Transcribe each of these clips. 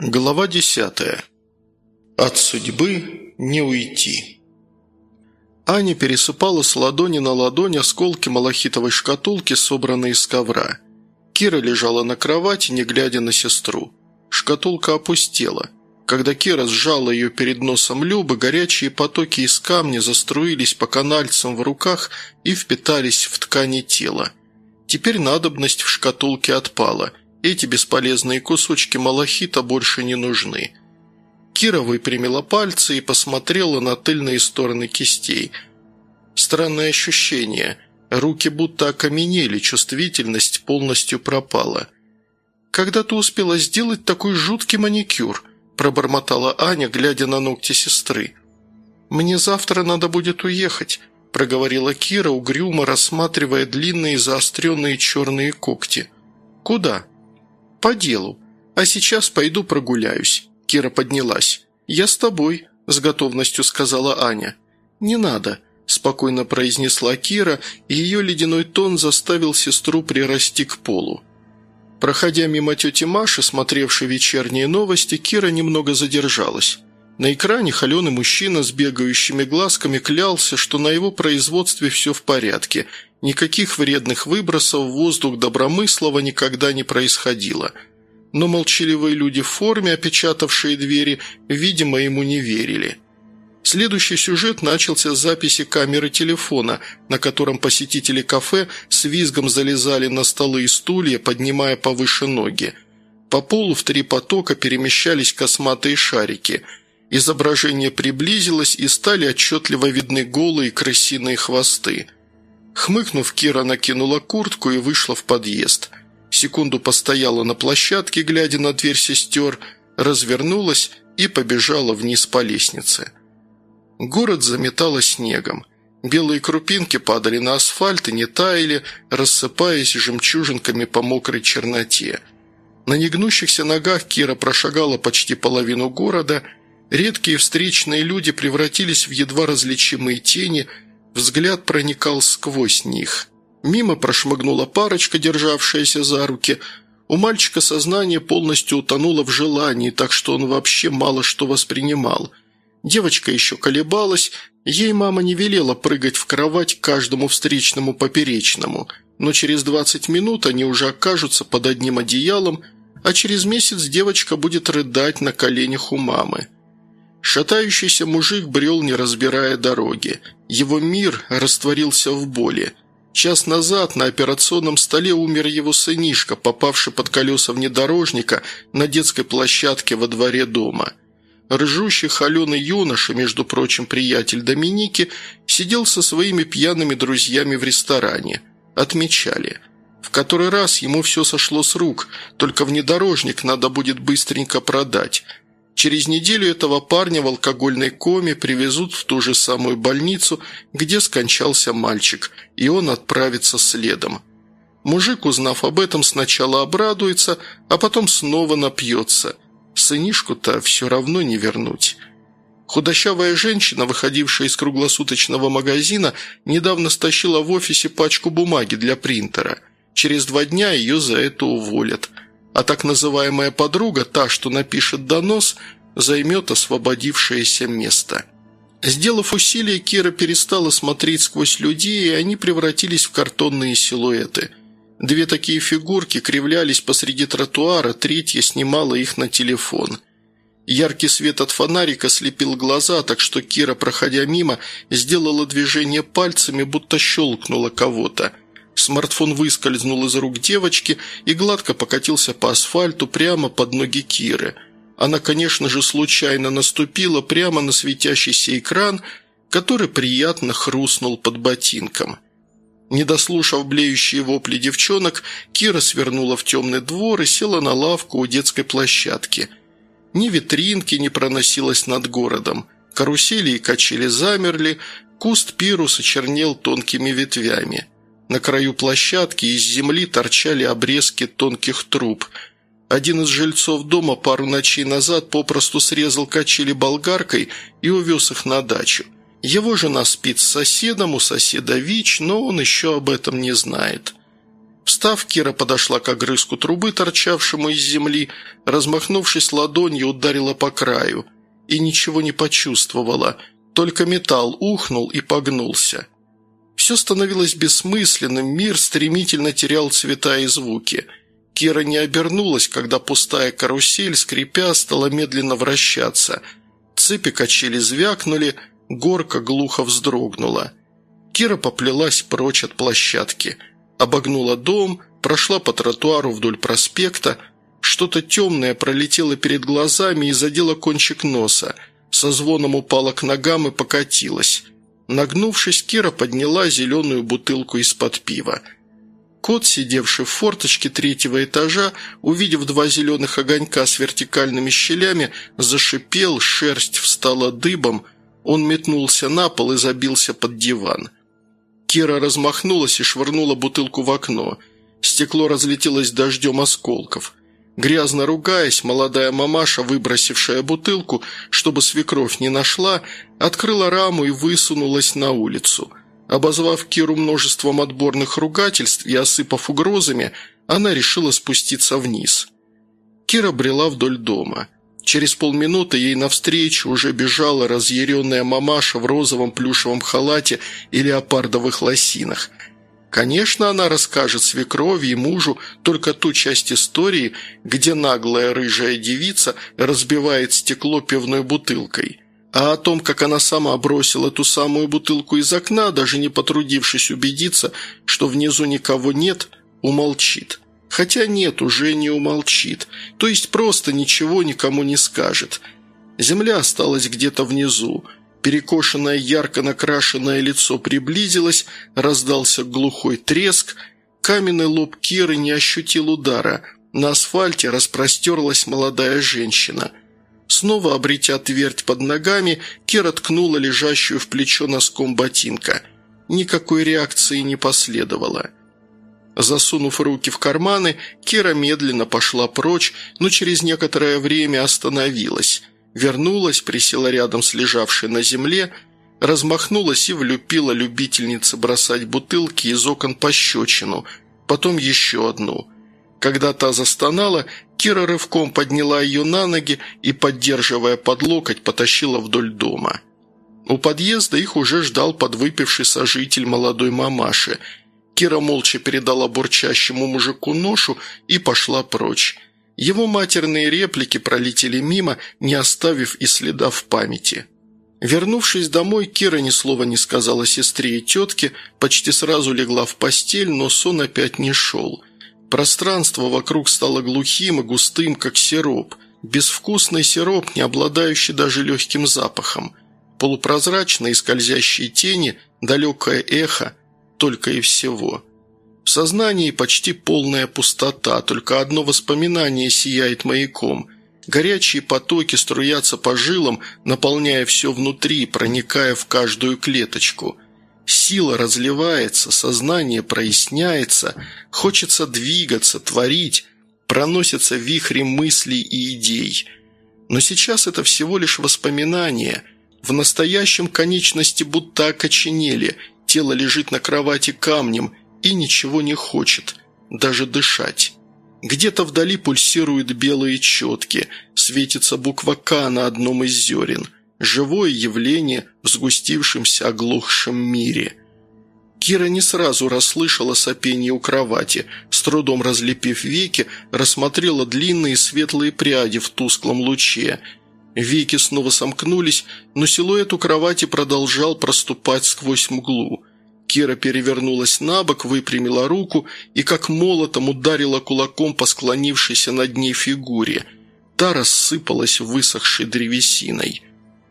Глава десятая. От судьбы не уйти. Аня пересыпала с ладони на ладонь осколки малахитовой шкатулки, собранные из ковра. Кира лежала на кровати, не глядя на сестру. Шкатулка опустела. Когда Кира сжала ее перед носом Любы, горячие потоки из камня заструились по канальцам в руках и впитались в ткани тела. Теперь надобность в шкатулке отпала – эти бесполезные кусочки малахита больше не нужны. Кира выпрямила пальцы и посмотрела на тыльные стороны кистей. Странное ощущение. Руки будто окаменели, чувствительность полностью пропала. «Когда ты успела сделать такой жуткий маникюр?» – пробормотала Аня, глядя на ногти сестры. «Мне завтра надо будет уехать», – проговорила Кира, угрюмо рассматривая длинные заостренные черные когти. «Куда?» «По делу. А сейчас пойду прогуляюсь». Кира поднялась. «Я с тобой», – с готовностью сказала Аня. «Не надо», – спокойно произнесла Кира, и ее ледяной тон заставил сестру прирасти к полу. Проходя мимо тети Маши, смотревшей вечерние новости, Кира немного задержалась. На экране холеный мужчина с бегающими глазками клялся, что на его производстве все в порядке, Никаких вредных выбросов в воздух Добромыслова никогда не происходило. Но молчаливые люди в форме, опечатавшие двери, видимо, ему не верили. Следующий сюжет начался с записи камеры телефона, на котором посетители кафе с визгом залезали на столы и стулья, поднимая повыше ноги. По полу в три потока перемещались косматые шарики. Изображение приблизилось и стали отчетливо видны голые крысиные хвосты. Хмыкнув, Кира накинула куртку и вышла в подъезд. Секунду постояла на площадке, глядя на дверь сестер, развернулась и побежала вниз по лестнице. Город заметало снегом. Белые крупинки падали на асфальт и не таяли, рассыпаясь жемчужинками по мокрой черноте. На негнущихся ногах Кира прошагала почти половину города. Редкие встречные люди превратились в едва различимые тени – Взгляд проникал сквозь них. Мимо прошмыгнула парочка, державшаяся за руки. У мальчика сознание полностью утонуло в желании, так что он вообще мало что воспринимал. Девочка еще колебалась, ей мама не велела прыгать в кровать каждому встречному поперечному, но через 20 минут они уже окажутся под одним одеялом, а через месяц девочка будет рыдать на коленях у мамы. Шатающийся мужик брел, не разбирая дороги. Его мир растворился в боли. Час назад на операционном столе умер его сынишка, попавший под колеса внедорожника на детской площадке во дворе дома. Ржущий холеный юноша, между прочим, приятель Доминики, сидел со своими пьяными друзьями в ресторане. Отмечали. В который раз ему все сошло с рук, только внедорожник надо будет быстренько продать – Через неделю этого парня в алкогольной коме привезут в ту же самую больницу, где скончался мальчик, и он отправится следом. Мужик, узнав об этом, сначала обрадуется, а потом снова напьется. Сынишку-то все равно не вернуть. Худощавая женщина, выходившая из круглосуточного магазина, недавно стащила в офисе пачку бумаги для принтера. Через два дня ее за это уволят – а так называемая подруга, та, что напишет донос, займет освободившееся место. Сделав усилие, Кира перестала смотреть сквозь людей, и они превратились в картонные силуэты. Две такие фигурки кривлялись посреди тротуара, третья снимала их на телефон. Яркий свет от фонарика слепил глаза, так что Кира, проходя мимо, сделала движение пальцами, будто щелкнула кого-то – Смартфон выскользнул из рук девочки и гладко покатился по асфальту прямо под ноги Киры. Она, конечно же, случайно наступила прямо на светящийся экран, который приятно хрустнул под ботинком. Не дослушав блеющие вопли девчонок, Кира свернула в темный двор и села на лавку у детской площадки. Ни витринки не проносилось над городом. Карусели и качели замерли, куст пируса чернел тонкими ветвями – на краю площадки из земли торчали обрезки тонких труб. Один из жильцов дома пару ночей назад попросту срезал качели болгаркой и увез их на дачу. Его жена спит с соседом, у соседа ВИЧ, но он еще об этом не знает. Встав, Кира подошла к огрызку трубы, торчавшему из земли, размахнувшись ладонью, ударила по краю. И ничего не почувствовала, только металл ухнул и погнулся. Все становилось бессмысленным, мир стремительно терял цвета и звуки. Кира не обернулась, когда пустая карусель, скрипя, стала медленно вращаться. Цепи качели звякнули, горка глухо вздрогнула. Кира поплелась прочь от площадки – обогнула дом, прошла по тротуару вдоль проспекта. Что-то темное пролетело перед глазами и задело кончик носа. Со звоном упала к ногам и покатилась. Нагнувшись, Кира подняла зеленую бутылку из-под пива. Кот, сидевший в форточке третьего этажа, увидев два зеленых огонька с вертикальными щелями, зашипел, шерсть встала дыбом, он метнулся на пол и забился под диван. Кира размахнулась и швырнула бутылку в окно. Стекло разлетелось дождем осколков. Грязно ругаясь, молодая мамаша, выбросившая бутылку, чтобы свекровь не нашла, открыла раму и высунулась на улицу. Обозвав Киру множеством отборных ругательств и осыпав угрозами, она решила спуститься вниз. Кира брела вдоль дома. Через полминуты ей навстречу уже бежала разъяренная мамаша в розовом плюшевом халате и леопардовых лосинах. Конечно, она расскажет свекрови и мужу только ту часть истории, где наглая рыжая девица разбивает стекло пивной бутылкой. А о том, как она сама бросила ту самую бутылку из окна, даже не потрудившись убедиться, что внизу никого нет, умолчит. Хотя нет, уже не умолчит, то есть просто ничего никому не скажет. Земля осталась где-то внизу. Перекошенное ярко накрашенное лицо приблизилось, раздался глухой треск, каменный лоб Киры не ощутил удара. На асфальте распростерлась молодая женщина. Снова обретя твердь под ногами, Кира ткнула лежащую в плечо носком ботинка. Никакой реакции не последовало. Засунув руки в карманы, Кира медленно пошла прочь, но через некоторое время остановилась. Вернулась, присела рядом с лежавшей на земле, размахнулась и влюпила любительница бросать бутылки из окон пощечину, потом еще одну. Когда та застонала, Кира рывком подняла ее на ноги и, поддерживая под локоть, потащила вдоль дома. У подъезда их уже ждал подвыпивший сожитель молодой мамаши – Кира молча передала бурчащему мужику ношу и пошла прочь. Его матерные реплики пролетели мимо, не оставив и следа в памяти. Вернувшись домой, Кира ни слова не сказала сестре и тетке, почти сразу легла в постель, но сон опять не шел. Пространство вокруг стало глухим и густым, как сироп. Безвкусный сироп, не обладающий даже легким запахом. Полупрозрачные скользящие тени, далекое эхо – только и всего. В сознании почти полная пустота, только одно воспоминание сияет маяком. Горячие потоки струятся по жилам, наполняя все внутри, проникая в каждую клеточку. Сила разливается, сознание проясняется, хочется двигаться, творить, проносятся вихри мыслей и идей. Но сейчас это всего лишь воспоминания. В настоящем конечности будто окоченели – тело лежит на кровати камнем и ничего не хочет, даже дышать. Где-то вдали пульсируют белые четки, светится буква «К» на одном из зерен. Живое явление в сгустившемся оглохшем мире. Кира не сразу расслышала сопение у кровати, с трудом разлепив веки, рассмотрела длинные светлые пряди в тусклом луче – Веки снова сомкнулись, но силуэт у кровати продолжал проступать сквозь мглу. Кира перевернулась на бок, выпрямила руку и как молотом ударила кулаком по склонившейся над ней фигуре. Та рассыпалась высохшей древесиной.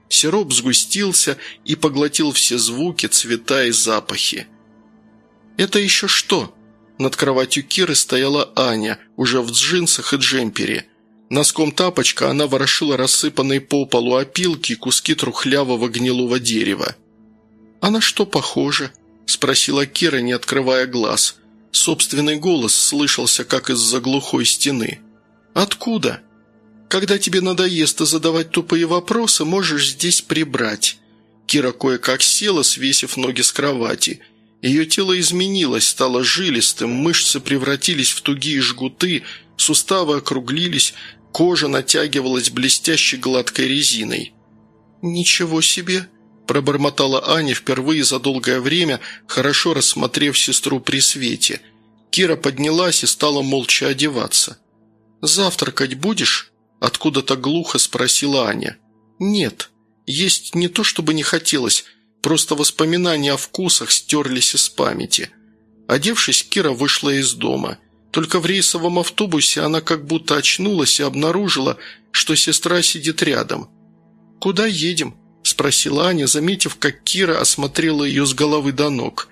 Сироп сгустился и поглотил все звуки, цвета и запахи. «Это еще что?» Над кроватью Киры стояла Аня, уже в джинсах и джемпере – Носком тапочка она ворошила рассыпанные по полу опилки и куски трухлявого гнилого дерева. «А на что похоже?» – спросила Кира, не открывая глаз. Собственный голос слышался, как из-за глухой стены. «Откуда?» «Когда тебе надоест задавать тупые вопросы, можешь здесь прибрать». Кира кое-как села, свесив ноги с кровати. Ее тело изменилось, стало жилистым, мышцы превратились в тугие жгуты, суставы округлились, кожа натягивалась блестящей гладкой резиной. «Ничего себе!» – пробормотала Аня впервые за долгое время, хорошо рассмотрев сестру при свете. Кира поднялась и стала молча одеваться. «Завтракать будешь?» – откуда-то глухо спросила Аня. «Нет. Есть не то, чтобы не хотелось, просто воспоминания о вкусах стерлись из памяти». Одевшись, Кира вышла из дома. Только в рейсовом автобусе она как будто очнулась и обнаружила, что сестра сидит рядом. «Куда едем?» – спросила Аня, заметив, как Кира осмотрела ее с головы до ног.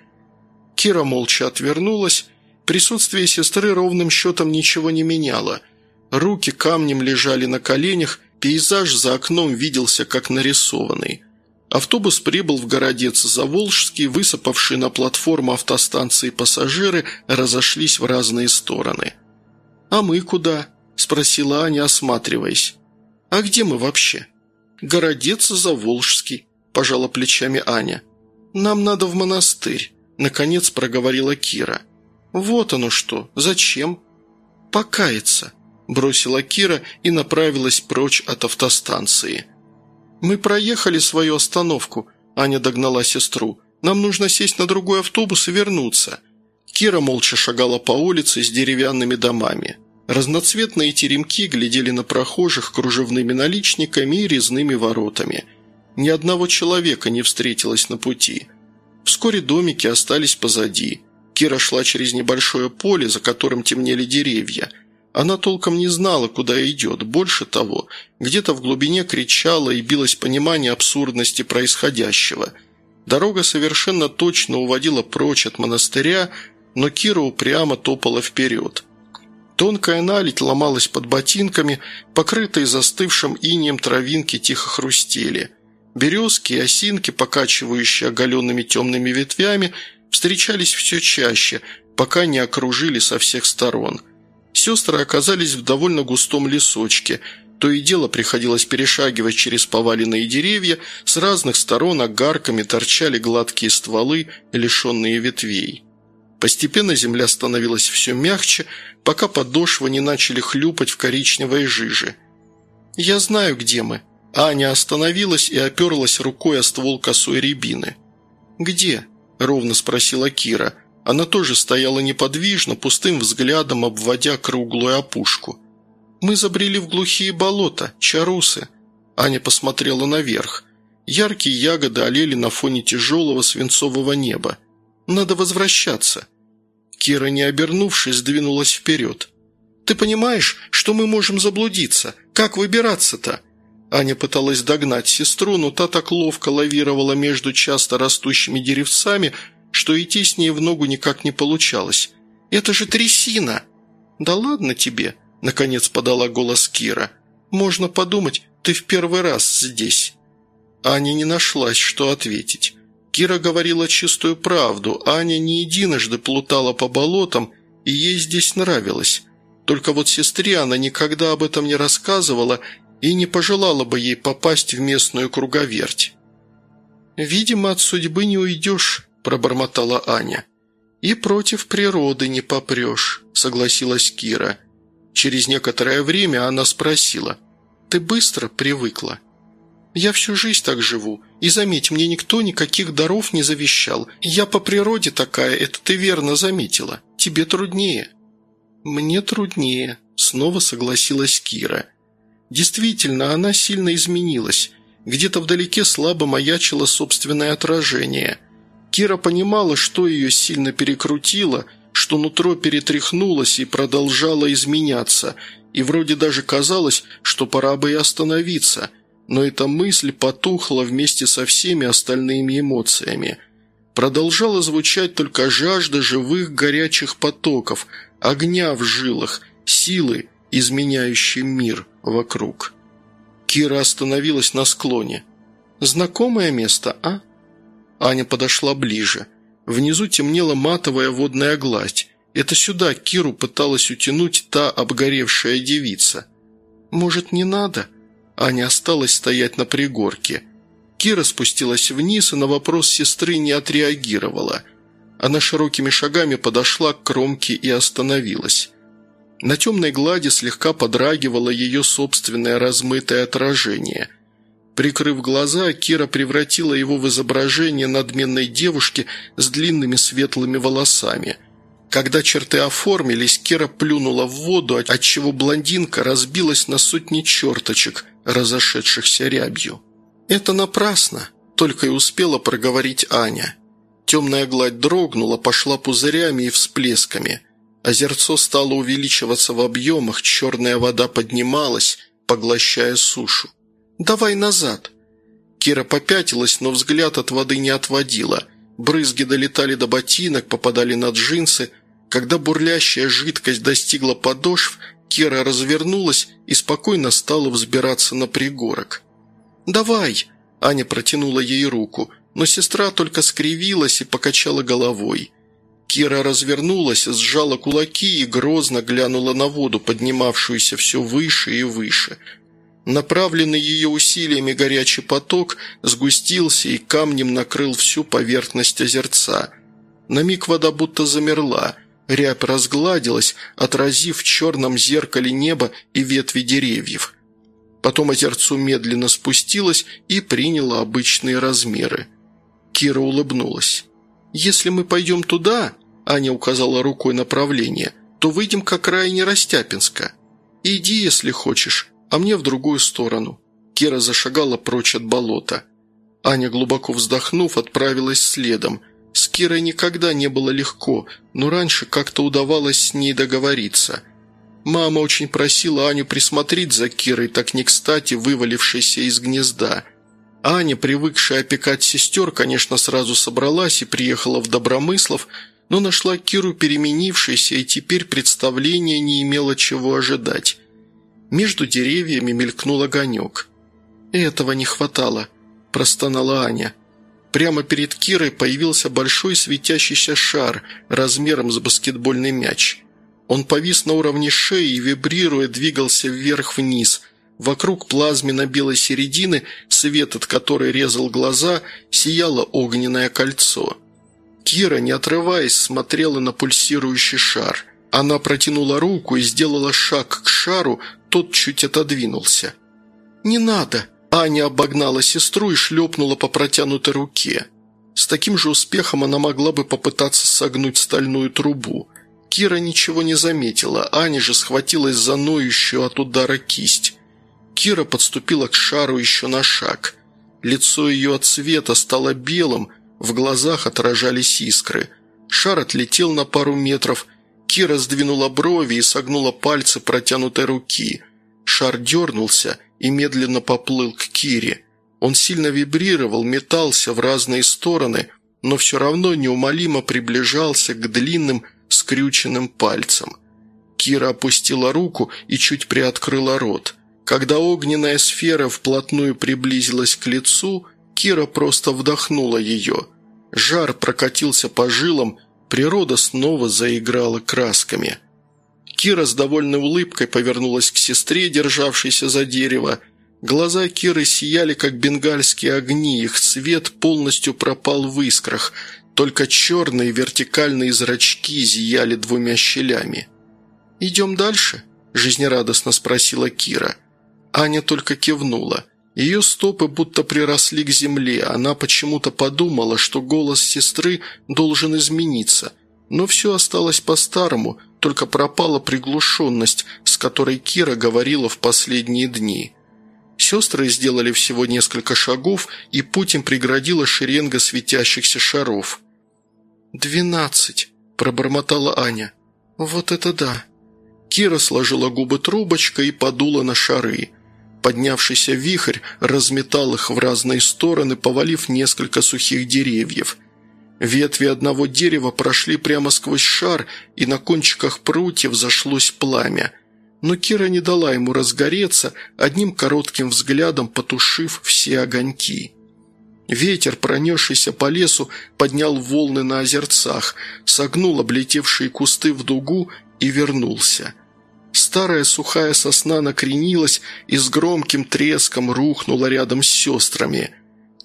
Кира молча отвернулась. Присутствие сестры ровным счетом ничего не меняло. Руки камнем лежали на коленях, пейзаж за окном виделся как нарисованный. Автобус прибыл в городец Заволжский, высыпавшие на платформу автостанции пассажиры разошлись в разные стороны. «А мы куда?» – спросила Аня, осматриваясь. «А где мы вообще?» «Городец Заволжский», – пожала плечами Аня. «Нам надо в монастырь», – наконец проговорила Кира. «Вот оно что. Зачем?» «Покаяться», – бросила Кира и направилась прочь от автостанции. «Мы проехали свою остановку», – Аня догнала сестру. «Нам нужно сесть на другой автобус и вернуться». Кира молча шагала по улице с деревянными домами. Разноцветные теремки глядели на прохожих кружевными наличниками и резными воротами. Ни одного человека не встретилось на пути. Вскоре домики остались позади. Кира шла через небольшое поле, за которым темнели деревья. Она толком не знала, куда идет. Больше того, где-то в глубине кричала и билось понимание абсурдности происходящего. Дорога совершенно точно уводила прочь от монастыря, но Кира упрямо топала вперед – Тонкая наледь ломалась под ботинками, покрытые застывшим инием травинки тихо хрустели. Березки и осинки, покачивающие оголенными темными ветвями, встречались все чаще, пока не окружили со всех сторон. Сестры оказались в довольно густом лесочке, то и дело приходилось перешагивать через поваленные деревья, с разных сторон огарками торчали гладкие стволы, лишенные ветвей. Постепенно земля становилась все мягче, пока подошвы не начали хлюпать в коричневой жиже. «Я знаю, где мы». Аня остановилась и оперлась рукой о ствол косой рябины. «Где?» – ровно спросила Кира. Она тоже стояла неподвижно, пустым взглядом обводя круглую опушку. «Мы забрели в глухие болота, чарусы». Аня посмотрела наверх. Яркие ягоды олели на фоне тяжелого свинцового неба. «Надо возвращаться». Кира, не обернувшись, двинулась вперед. «Ты понимаешь, что мы можем заблудиться? Как выбираться-то?» Аня пыталась догнать сестру, но та так ловко лавировала между часто растущими деревцами, что идти с ней в ногу никак не получалось. «Это же трясина!» «Да ладно тебе!» – наконец подала голос Кира. «Можно подумать, ты в первый раз здесь». Аня не нашлась, что ответить. Кира говорила чистую правду, Аня не единожды плутала по болотам, и ей здесь нравилось. Только вот сестре она никогда об этом не рассказывала и не пожелала бы ей попасть в местную круговерть. «Видимо, от судьбы не уйдешь», – пробормотала Аня. «И против природы не попрешь», – согласилась Кира. Через некоторое время она спросила, «Ты быстро привыкла?» «Я всю жизнь так живу, и заметь, мне никто никаких даров не завещал. Я по природе такая, это ты верно заметила. Тебе труднее». «Мне труднее», – снова согласилась Кира. Действительно, она сильно изменилась. Где-то вдалеке слабо маячило собственное отражение. Кира понимала, что ее сильно перекрутило, что нутро перетряхнулось и продолжало изменяться, и вроде даже казалось, что пора бы и остановиться – но эта мысль потухла вместе со всеми остальными эмоциями. Продолжала звучать только жажда живых горячих потоков, огня в жилах, силы, изменяющей мир вокруг. Кира остановилась на склоне. «Знакомое место, а?» Аня подошла ближе. Внизу темнела матовая водная гладь. Это сюда Киру пыталась утянуть та обгоревшая девица. «Может, не надо?» Аня осталась стоять на пригорке. Кира спустилась вниз и на вопрос сестры не отреагировала. она широкими шагами подошла к кромке и остановилась. На темной глади слегка подрагивало ее собственное размытое отражение. Прикрыв глаза, Кира превратила его в изображение надменной девушки с длинными светлыми волосами. Когда черты оформились, Кира плюнула в воду, отчего блондинка разбилась на сотни черточек, разошедшихся рябью. «Это напрасно», – только и успела проговорить Аня. Темная гладь дрогнула, пошла пузырями и всплесками – Озерцо стало увеличиваться в объемах, черная вода поднималась, поглощая сушу. «Давай назад!» Кира попятилась, но взгляд от воды не отводила. Брызги долетали до ботинок, попадали на джинсы. Когда бурлящая жидкость достигла подошв, Кира развернулась и спокойно стала взбираться на пригорок. «Давай!» – Аня протянула ей руку, но сестра только скривилась и покачала головой – Кира развернулась, сжала кулаки и грозно глянула на воду, поднимавшуюся все выше и выше. Направленный ее усилиями горячий поток сгустился и камнем накрыл всю поверхность озерца. На миг вода будто замерла, рябь разгладилась, отразив в черном зеркале небо и ветви деревьев. Потом озерцо медленно спустилось и приняло обычные размеры. Кира улыбнулась. «Если мы пойдем туда, Аня указала рукой направление, то выйдем к окраине Растяпинска. Иди, если хочешь, а мне в другую сторону». Кира зашагала прочь от болота. Аня, глубоко вздохнув, отправилась следом. Кирой никогда не было легко, но раньше как-то удавалось с ней договориться. Мама очень просила Аню присмотреть за Кирой, так не кстати вывалившейся из гнезда. Аня, привыкшая опекать сестер, конечно, сразу собралась и приехала в Добромыслов, но нашла Киру переменившейся, и теперь представление не имело чего ожидать. Между деревьями мелькнул огонек. «Этого не хватало», – простонала Аня. Прямо перед Кирой появился большой светящийся шар размером с баскетбольный мяч. Он повис на уровне шеи и, вибрируя, двигался вверх-вниз. Вокруг плазменно-белой середины, свет от которой резал глаза, сияло огненное кольцо. Кира, не отрываясь, смотрела на пульсирующий шар. Она протянула руку и сделала шаг к шару, тот чуть отодвинулся. «Не надо!» Аня обогнала сестру и шлепнула по протянутой руке. С таким же успехом она могла бы попытаться согнуть стальную трубу. Кира ничего не заметила, Аня же схватилась за ноющую от удара кисть. Кира подступила к шару еще на шаг. Лицо ее от света стало белым, в глазах отражались искры. Шар отлетел на пару метров. Кира сдвинула брови и согнула пальцы протянутой руки. Шар дернулся и медленно поплыл к Кире. Он сильно вибрировал, метался в разные стороны, но все равно неумолимо приближался к длинным скрюченным пальцам. Кира опустила руку и чуть приоткрыла рот. Когда огненная сфера вплотную приблизилась к лицу, Кира просто вдохнула ее. Жар прокатился по жилам, природа снова заиграла красками. Кира с довольной улыбкой повернулась к сестре, державшейся за дерево. Глаза Киры сияли, как бенгальские огни, их цвет полностью пропал в искрах, только черные вертикальные зрачки зияли двумя щелями. «Идем дальше?» – жизнерадостно спросила Кира. Аня только кивнула. Ее стопы будто приросли к земле, она почему-то подумала, что голос сестры должен измениться, но все осталось по-старому, только пропала приглушенность, с которой Кира говорила в последние дни. Сестры сделали всего несколько шагов, и путь им преградила шеренга светящихся шаров. «Двенадцать», – пробормотала Аня. «Вот это да». Кира сложила губы трубочкой и подула на шары – Поднявшийся вихрь разметал их в разные стороны, повалив несколько сухих деревьев. Ветви одного дерева прошли прямо сквозь шар, и на кончиках прутьев зашлось пламя. Но Кира не дала ему разгореться, одним коротким взглядом потушив все огоньки. Ветер, пронесшийся по лесу, поднял волны на озерцах, согнул облетевшие кусты в дугу и вернулся – Старая сухая сосна накренилась и с громким треском рухнула рядом с сестрами.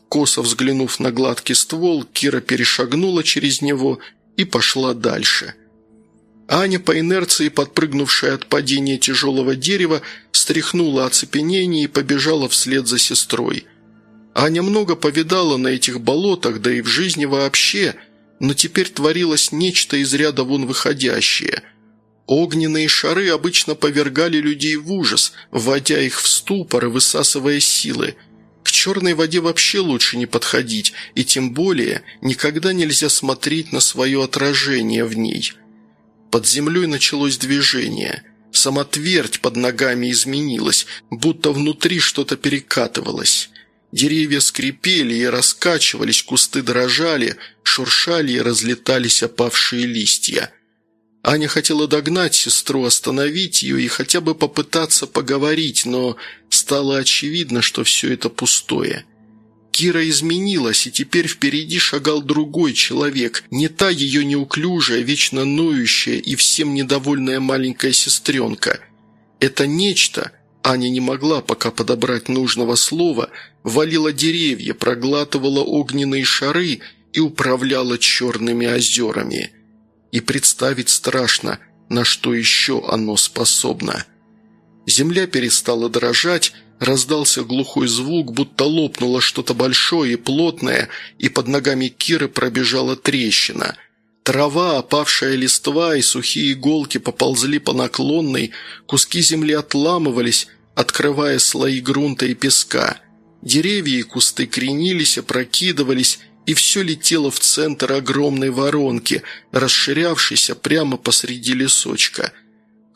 Косо взглянув на гладкий ствол, Кира перешагнула через него и пошла дальше. Аня, по инерции подпрыгнувшая от падения тяжелого дерева, стряхнула оцепенение и побежала вслед за сестрой. Аня много повидала на этих болотах, да и в жизни вообще, но теперь творилось нечто из ряда вон выходящее. Огненные шары обычно повергали людей в ужас, вводя их в ступор и высасывая силы – черной воде вообще лучше не подходить, и тем более никогда нельзя смотреть на свое отражение в ней. Под землей началось движение. Сама твердь под ногами изменилась, будто внутри что-то перекатывалось. Деревья скрипели и раскачивались, кусты дрожали, шуршали и разлетались опавшие листья. Аня хотела догнать сестру, остановить ее и хотя бы попытаться поговорить, но стало очевидно, что все это пустое. Кира изменилась, и теперь впереди шагал другой человек, не та ее неуклюжая, вечно ноющая и всем недовольная маленькая сестренка. Это нечто, Аня не могла пока подобрать нужного слова, валила деревья, проглатывала огненные шары и управляла черными озерами – и представить страшно, на что еще оно способно. Земля перестала дрожать, раздался глухой звук, будто лопнуло что-то большое и плотное, и под ногами Киры пробежала трещина. Трава, опавшая листва и сухие иголки поползли по наклонной, куски земли отламывались, открывая слои грунта и песка. Деревья и кусты кренились, опрокидывались, и все летело в центр огромной воронки, расширявшейся прямо посреди лесочка.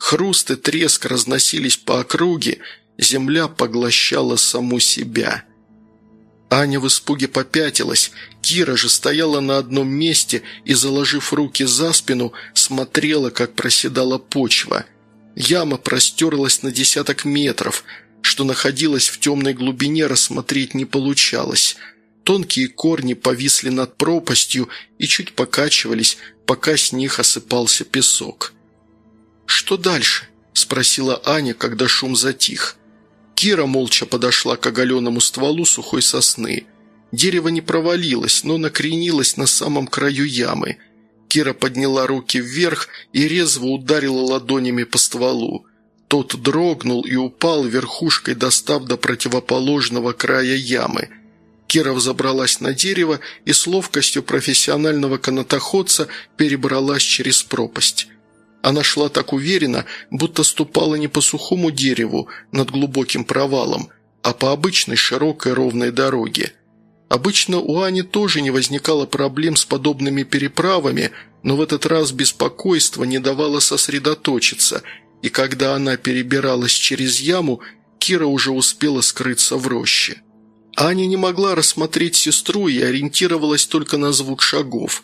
Хруст и треск разносились по округе, земля поглощала саму себя. Аня в испуге попятилась, Кира же стояла на одном месте и, заложив руки за спину, смотрела, как проседала почва. Яма простерлась на десяток метров, что находилась в темной глубине, рассмотреть не получалось – Тонкие корни повисли над пропастью и чуть покачивались, пока с них осыпался песок. «Что дальше?» – спросила Аня, когда шум затих. Кира молча подошла к оголенному стволу сухой сосны. Дерево не провалилось, но накренилось на самом краю ямы. Кира подняла руки вверх и резво ударила ладонями по стволу. Тот дрогнул и упал верхушкой, достав до противоположного края ямы – Кира взобралась на дерево и с ловкостью профессионального канатоходца перебралась через пропасть. Она шла так уверенно, будто ступала не по сухому дереву над глубоким провалом, а по обычной широкой ровной дороге. Обычно у Ани тоже не возникало проблем с подобными переправами, но в этот раз беспокойство не давало сосредоточиться, и когда она перебиралась через яму, Кира уже успела скрыться в роще. Аня не могла рассмотреть сестру и ориентировалась только на звук шагов.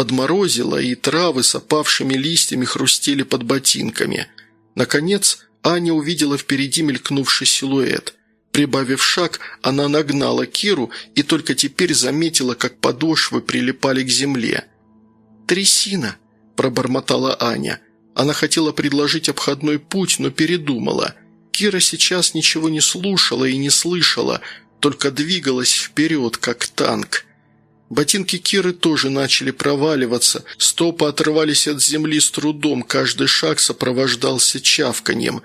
Подморозило, и травы с опавшими листьями хрустели под ботинками. Наконец, Аня увидела впереди мелькнувший силуэт. Прибавив шаг, она нагнала Киру и только теперь заметила, как подошвы прилипали к земле. «Трясина!» – пробормотала Аня. Она хотела предложить обходной путь, но передумала. Кира сейчас ничего не слушала и не слышала – только двигалась вперед, как танк. Ботинки Киры тоже начали проваливаться, стопы отрывались от земли с трудом, каждый шаг сопровождался чавканьем.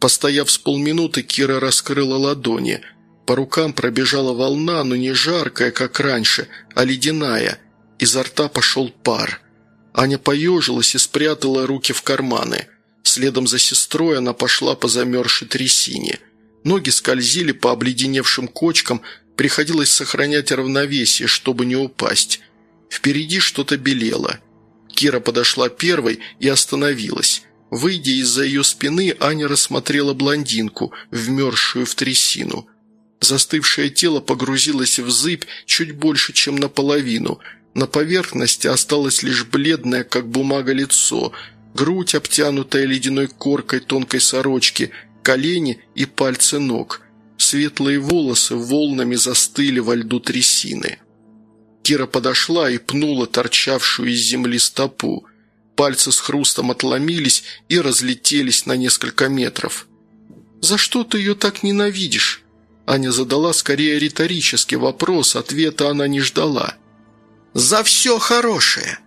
Постояв с полминуты, Кира раскрыла ладони. По рукам пробежала волна, но не жаркая, как раньше, а ледяная. Изо рта пошел пар. Аня поежилась и спрятала руки в карманы. Следом за сестрой она пошла по замерзшей трясине – Ноги скользили по обледеневшим кочкам, приходилось сохранять равновесие, чтобы не упасть. Впереди что-то белело. Кира подошла первой и остановилась. Выйдя из-за ее спины, Аня рассмотрела блондинку, вмерзшую в трясину. Застывшее тело погрузилось в зыбь чуть больше, чем наполовину. На поверхности осталось лишь бледное, как бумага, лицо, грудь, обтянутая ледяной коркой тонкой сорочки – колени и пальцы ног. Светлые волосы волнами застыли во льду трясины. Кира подошла и пнула торчавшую из земли стопу. Пальцы с хрустом отломились и разлетелись на несколько метров. «За что ты ее так ненавидишь?» Аня задала скорее риторический вопрос, ответа она не ждала. «За все хорошее!»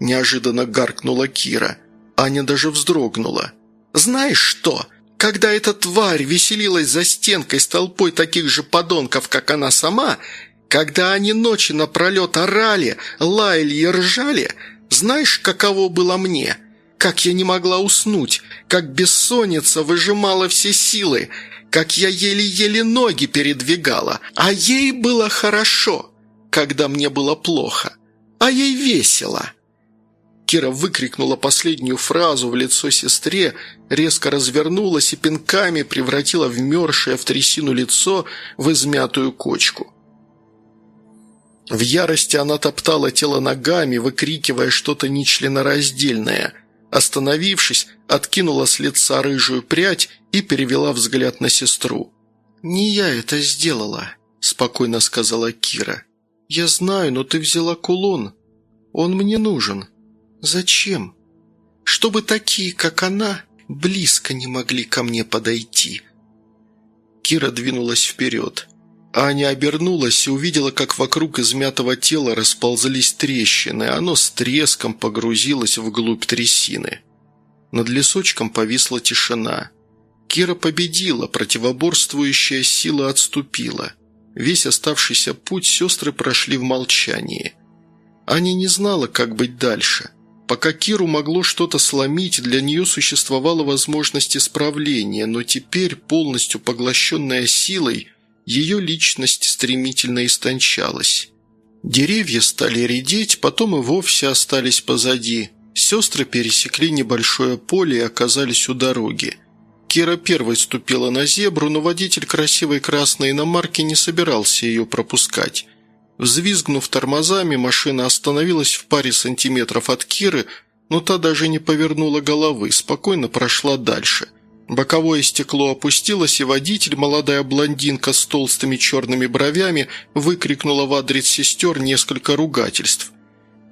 неожиданно гаркнула Кира. Аня даже вздрогнула. «Знаешь что? Когда эта тварь веселилась за стенкой с толпой таких же подонков, как она сама, когда они ночи напролет орали, лаяли и ржали, знаешь, каково было мне? Как я не могла уснуть, как бессонница выжимала все силы, как я еле-еле ноги передвигала, а ей было хорошо, когда мне было плохо, а ей весело». Кира выкрикнула последнюю фразу в лицо сестре, резко развернулась и пинками превратила вмерзшее в трясину лицо в измятую кочку. В ярости она топтала тело ногами, выкрикивая что-то нечленораздельное. Остановившись, откинула с лица рыжую прядь и перевела взгляд на сестру. «Не я это сделала», – спокойно сказала Кира. «Я знаю, но ты взяла кулон. Он мне нужен. Зачем? Чтобы такие, как она, близко не могли ко мне подойти». Кира двинулась вперед. Аня обернулась и увидела, как вокруг измятого тела расползались трещины, а оно с треском погрузилось вглубь трясины. Над лесочком повисла тишина. Кира победила, противоборствующая сила отступила. Весь оставшийся путь сестры прошли в молчании. Аня не знала, как быть дальше. Пока Киру могло что-то сломить, для нее существовала возможность исправления, но теперь, полностью поглощенная силой, ее личность стремительно истончалась. Деревья стали редеть, потом и вовсе остались позади. Сестры пересекли небольшое поле и оказались у дороги. Кира первой ступила на зебру, но водитель красивой красной иномарки не собирался ее пропускать. Взвизгнув тормозами, машина остановилась в паре сантиметров от Киры, но та даже не повернула головы, спокойно прошла дальше – Боковое стекло опустилось, и водитель, молодая блондинка с толстыми черными бровями, выкрикнула в адрес сестер несколько ругательств.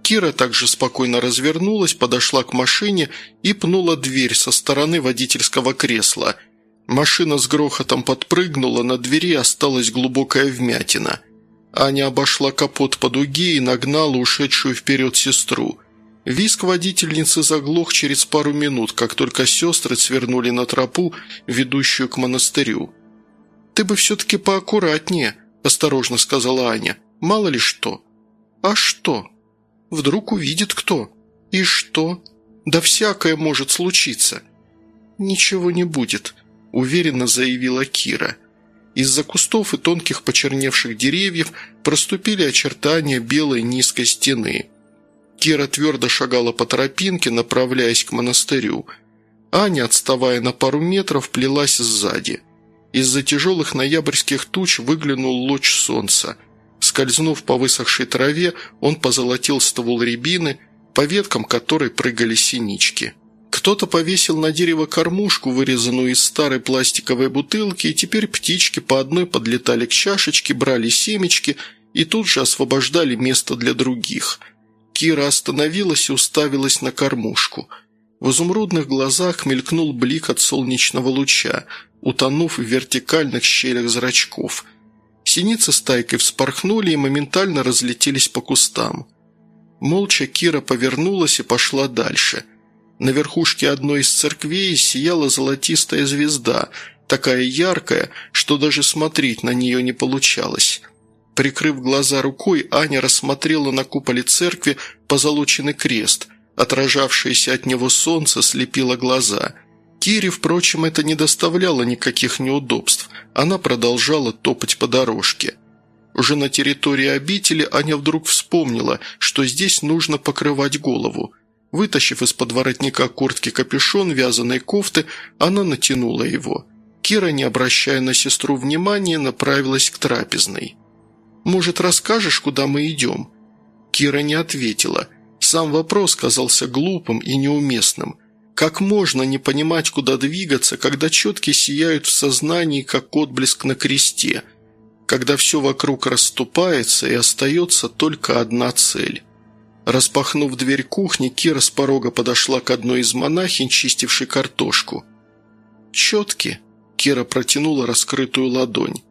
Кира также спокойно развернулась, подошла к машине и пнула дверь со стороны водительского кресла. Машина с грохотом подпрыгнула, на двери осталась глубокая вмятина. Аня обошла капот по дуге и нагнала ушедшую вперед сестру – Виск водительницы заглох через пару минут, как только сестры свернули на тропу, ведущую к монастырю. «Ты бы все-таки поаккуратнее», – осторожно сказала Аня. «Мало ли что». «А что? Вдруг увидит кто? И что? Да всякое может случиться». «Ничего не будет», – уверенно заявила Кира. Из-за кустов и тонких почерневших деревьев проступили очертания белой низкой стены – Кира твердо шагала по тропинке, направляясь к монастырю. Аня, отставая на пару метров, плелась сзади. Из-за тяжелых ноябрьских туч выглянул луч солнца. Скользнув по высохшей траве, он позолотил ствол рябины, по веткам которой прыгали синички. Кто-то повесил на дерево кормушку, вырезанную из старой пластиковой бутылки, и теперь птички по одной подлетали к чашечке, брали семечки и тут же освобождали место для других – Кира остановилась и уставилась на кормушку. В изумрудных глазах мелькнул блик от солнечного луча, утонув в вертикальных щелях зрачков. Синицы стайкой вспорхнули и моментально разлетелись по кустам. Молча Кира повернулась и пошла дальше. На верхушке одной из церквей сияла золотистая звезда, такая яркая, что даже смотреть на нее не получалось. Прикрыв глаза рукой, Аня рассмотрела на куполе церкви позолоченный крест. Отражавшееся от него солнце слепило глаза. Кире, впрочем, это не доставляло никаких неудобств. Она продолжала топать по дорожке. Уже на территории обители Аня вдруг вспомнила, что здесь нужно покрывать голову. Вытащив из-под воротника куртки капюшон вязаной кофты, она натянула его. Кира, не обращая на сестру внимания, направилась к трапезной. Может, расскажешь, куда мы идем?» Кира не ответила. Сам вопрос казался глупым и неуместным. Как можно не понимать, куда двигаться, когда четки сияют в сознании, как отблеск на кресте, когда все вокруг расступается и остается только одна цель? Распахнув дверь кухни, Кира с порога подошла к одной из монахинь, чистившей картошку. «Четки», – Кира протянула раскрытую ладонь.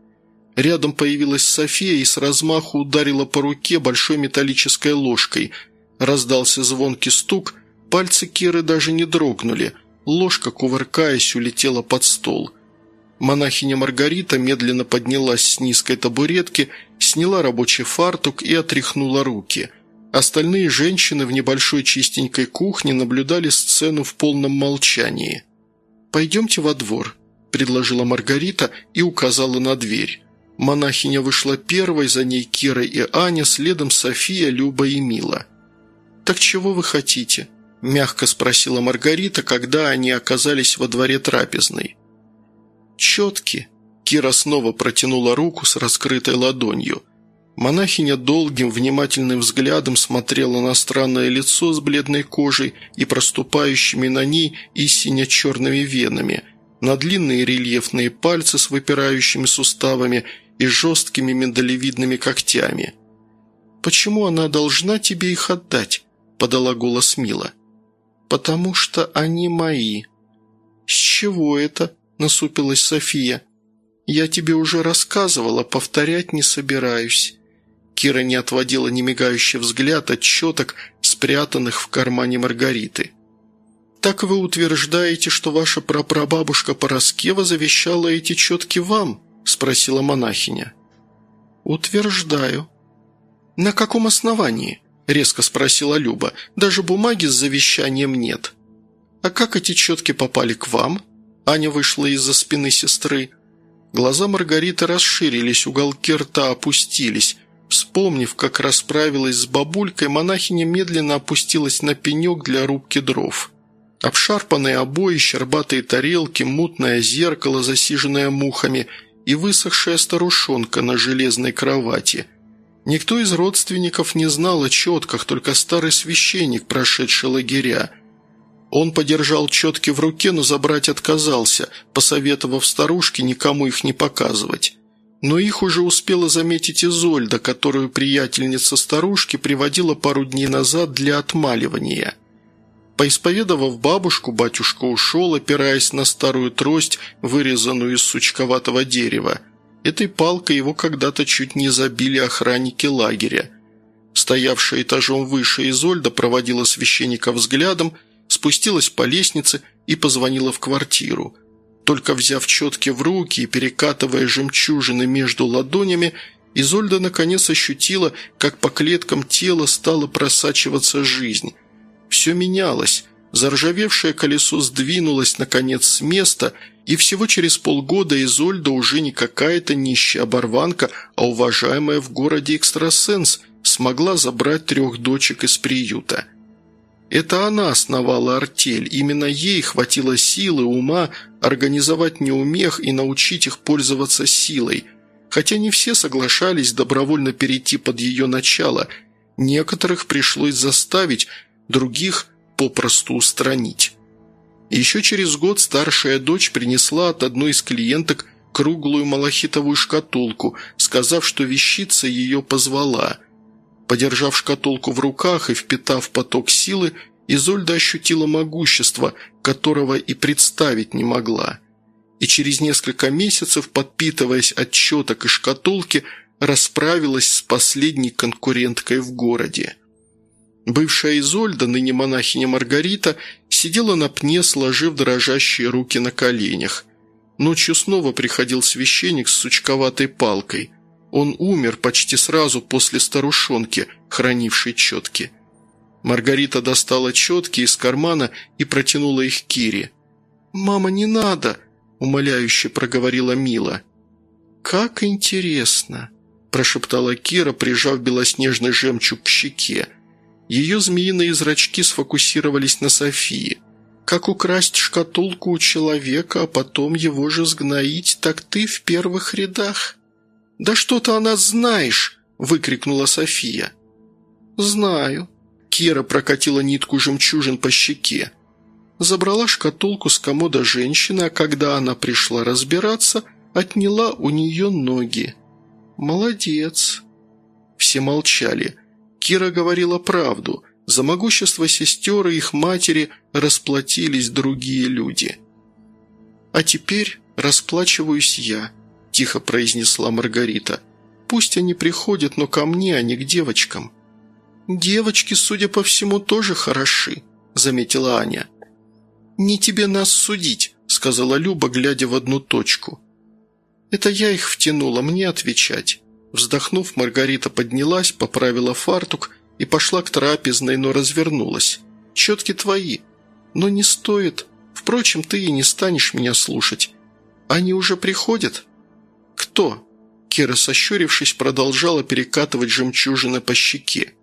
Рядом появилась София и с размаху ударила по руке большой металлической ложкой. Раздался звонкий стук, пальцы Киры даже не дрогнули, ложка, кувыркаясь, улетела под стол. Монахиня Маргарита медленно поднялась с низкой табуретки, сняла рабочий фартук и отряхнула руки. Остальные женщины в небольшой чистенькой кухне наблюдали сцену в полном молчании. «Пойдемте во двор», – предложила Маргарита и указала на дверь. Монахиня вышла первой, за ней Кира и Аня, следом София, Люба и Мила. «Так чего вы хотите?» – мягко спросила Маргарита, когда они оказались во дворе трапезной. «Четки». Кира снова протянула руку с раскрытой ладонью. Монахиня долгим, внимательным взглядом смотрела на странное лицо с бледной кожей и проступающими на ней и сине-черными венами, на длинные рельефные пальцы с выпирающими суставами и жесткими миндалевидными когтями. «Почему она должна тебе их отдать?» – подала голос Мила. «Потому что они мои». «С чего это?» насупилась София. «Я тебе уже рассказывала, повторять не собираюсь». Кира не отводила немигающий взгляд от четок, спрятанных в кармане Маргариты. «Так вы утверждаете, что ваша прапрабабушка Пороскева завещала эти четки вам?» – спросила монахиня. «Утверждаю». «На каком основании?» – резко спросила Люба. «Даже бумаги с завещанием нет». «А как эти четки попали к вам?» Аня вышла из-за спины сестры. Глаза Маргариты расширились, уголки рта опустились. Вспомнив, как расправилась с бабулькой, монахиня медленно опустилась на пенек для рубки дров. Обшарпанные обои, щербатые тарелки, мутное зеркало, засиженное мухами, и высохшая старушонка на железной кровати. Никто из родственников не знал о четках, только старый священник, прошедший лагеря. Он подержал четки в руке, но забрать отказался, посоветовав старушке никому их не показывать. Но их уже успела заметить Изольда, которую приятельница старушки приводила пару дней назад для отмаливания. Поисповедовав бабушку, батюшка ушел, опираясь на старую трость, вырезанную из сучковатого дерева. Этой палкой его когда-то чуть не забили охранники лагеря. Стоявшая этажом выше Изольда проводила священника взглядом – спустилась по лестнице и позвонила в квартиру. Только взяв четки в руки и перекатывая жемчужины между ладонями, Изольда наконец ощутила, как по клеткам тела стала просачиваться жизнь. Все менялось. Заржавевшее колесо сдвинулось, наконец, с места, и всего через полгода Изольда уже не какая-то нищая оборванка, а уважаемая в городе экстрасенс смогла забрать трех дочек из приюта. Это она основала артель, именно ей хватило силы, ума организовать неумех и научить их пользоваться силой. Хотя не все соглашались добровольно перейти под ее начало, некоторых пришлось заставить, других попросту устранить. Еще через год старшая дочь принесла от одной из клиенток круглую малахитовую шкатулку, сказав, что вещица ее позвала – Подержав шкатулку в руках и впитав поток силы, Изольда ощутила могущество, которого и представить не могла. И через несколько месяцев, подпитываясь от четок и шкатулки, расправилась с последней конкуренткой в городе. Бывшая Изольда, ныне монахиня Маргарита, сидела на пне, сложив дрожащие руки на коленях. Ночью снова приходил священник с сучковатой палкой – он умер почти сразу после старушонки, хранившей четки. Маргарита достала четки из кармана и протянула их Кире. «Мама, не надо!» – умоляюще проговорила Мила. «Как интересно!» – прошептала Кира, прижав белоснежный жемчуг к щеке. Ее змеиные зрачки сфокусировались на Софии. «Как украсть шкатулку у человека, а потом его же сгноить, так ты в первых рядах!» «Да что ты о нас знаешь!» – выкрикнула София. «Знаю». Кира прокатила нитку жемчужин по щеке. Забрала шкатулку с комода женщины, а когда она пришла разбираться, отняла у нее ноги. «Молодец». Все молчали. Кира говорила правду. За могущество сестер и их матери расплатились другие люди. «А теперь расплачиваюсь я», – тихо произнесла Маргарита. «Пусть они приходят, но ко мне, а не к девочкам». «Девочки, судя по всему, тоже хороши», – заметила Аня. «Не тебе нас судить», – сказала Люба, глядя в одну точку. «Это я их втянула, мне отвечать». Вздохнув, Маргарита поднялась, поправила фартук и пошла к трапезной, но развернулась. «Четки твои. Но не стоит. Впрочем, ты и не станешь меня слушать. Они уже приходят?» «Кто?» Кира, сощурившись, продолжала перекатывать жемчужины по щеке.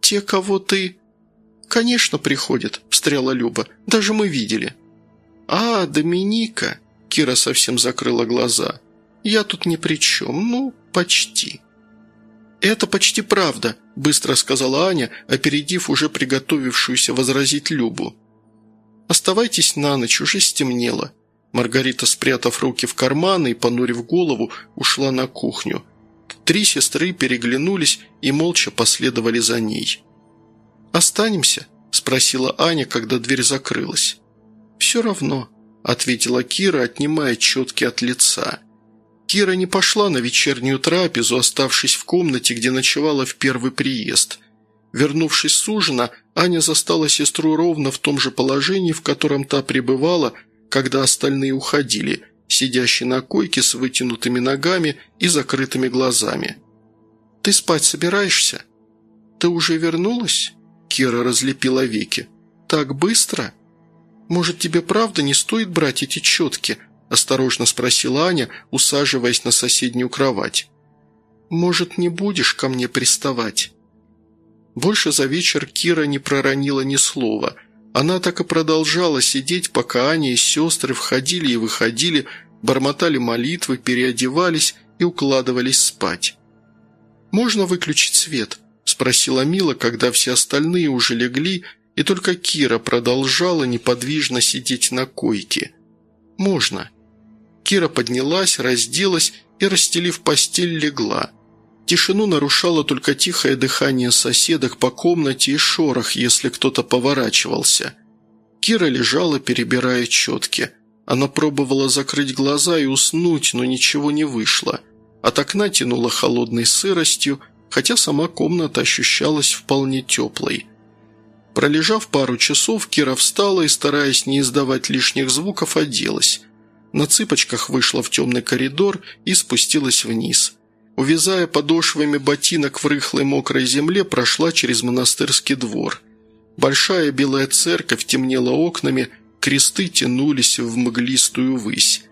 «Те, кого ты...» «Конечно, приходят», – встряла Люба. «Даже мы видели». «А, Доминика!» – Кира совсем закрыла глаза. «Я тут ни при чем. Ну, почти». «Это почти правда», – быстро сказала Аня, опередив уже приготовившуюся возразить Любу. «Оставайтесь на ночь, уже стемнело». Маргарита, спрятав руки в карманы и понурив голову, ушла на кухню – Три сестры переглянулись и молча последовали за ней. «Останемся?» – спросила Аня, когда дверь закрылась. «Все равно», – ответила Кира, отнимая четки от лица. Кира не пошла на вечернюю трапезу, оставшись в комнате, где ночевала в первый приезд. Вернувшись с ужина, Аня застала сестру ровно в том же положении, в котором та пребывала, когда остальные уходили – сидящий на койке с вытянутыми ногами и закрытыми глазами. «Ты спать собираешься?» «Ты уже вернулась?» Кира разлепила веки. «Так быстро?» «Может, тебе правда не стоит брать эти четки?» осторожно спросила Аня, усаживаясь на соседнюю кровать. «Может, не будешь ко мне приставать?» Больше за вечер Кира не проронила ни слова – она так и продолжала сидеть, пока Аня и сестры входили и выходили, бормотали молитвы, переодевались и укладывались спать. «Можно выключить свет?» – спросила Мила, когда все остальные уже легли, и только Кира продолжала неподвижно сидеть на койке. «Можно». Кира поднялась, разделась и, расстелив постель, легла – Тишину нарушало только тихое дыхание соседок по комнате и шорох, если кто-то поворачивался. Кира лежала, перебирая четки. Она пробовала закрыть глаза и уснуть, но ничего не вышло. От окна тянуло холодной сыростью, хотя сама комната ощущалась вполне теплой. Пролежав пару часов, Кира встала и, стараясь не издавать лишних звуков, оделась. На цыпочках вышла в темный коридор и спустилась вниз – увязая подошвами ботинок в рыхлой мокрой земле, прошла через монастырский двор. Большая белая церковь темнела окнами, кресты тянулись в мглистую высь.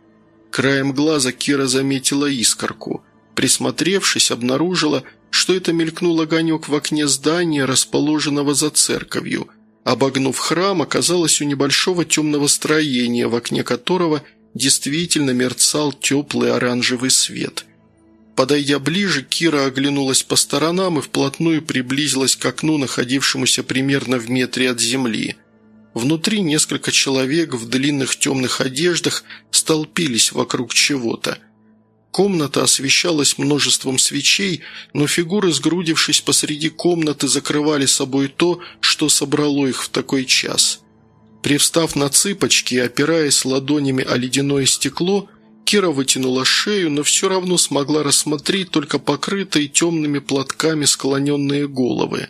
Краем глаза Кира заметила искорку. Присмотревшись, обнаружила, что это мелькнул огонек в окне здания, расположенного за церковью. Обогнув храм, оказалось у небольшого темного строения, в окне которого действительно мерцал теплый оранжевый свет – Подойдя ближе, Кира оглянулась по сторонам и вплотную приблизилась к окну, находившемуся примерно в метре от земли. Внутри несколько человек в длинных темных одеждах столпились вокруг чего-то. Комната освещалась множеством свечей, но фигуры, сгрудившись посреди комнаты, закрывали собой то, что собрало их в такой час. Привстав на цыпочки и опираясь ладонями о ледяное стекло, Кира вытянула шею, но все равно смогла рассмотреть только покрытые темными платками склоненные головы.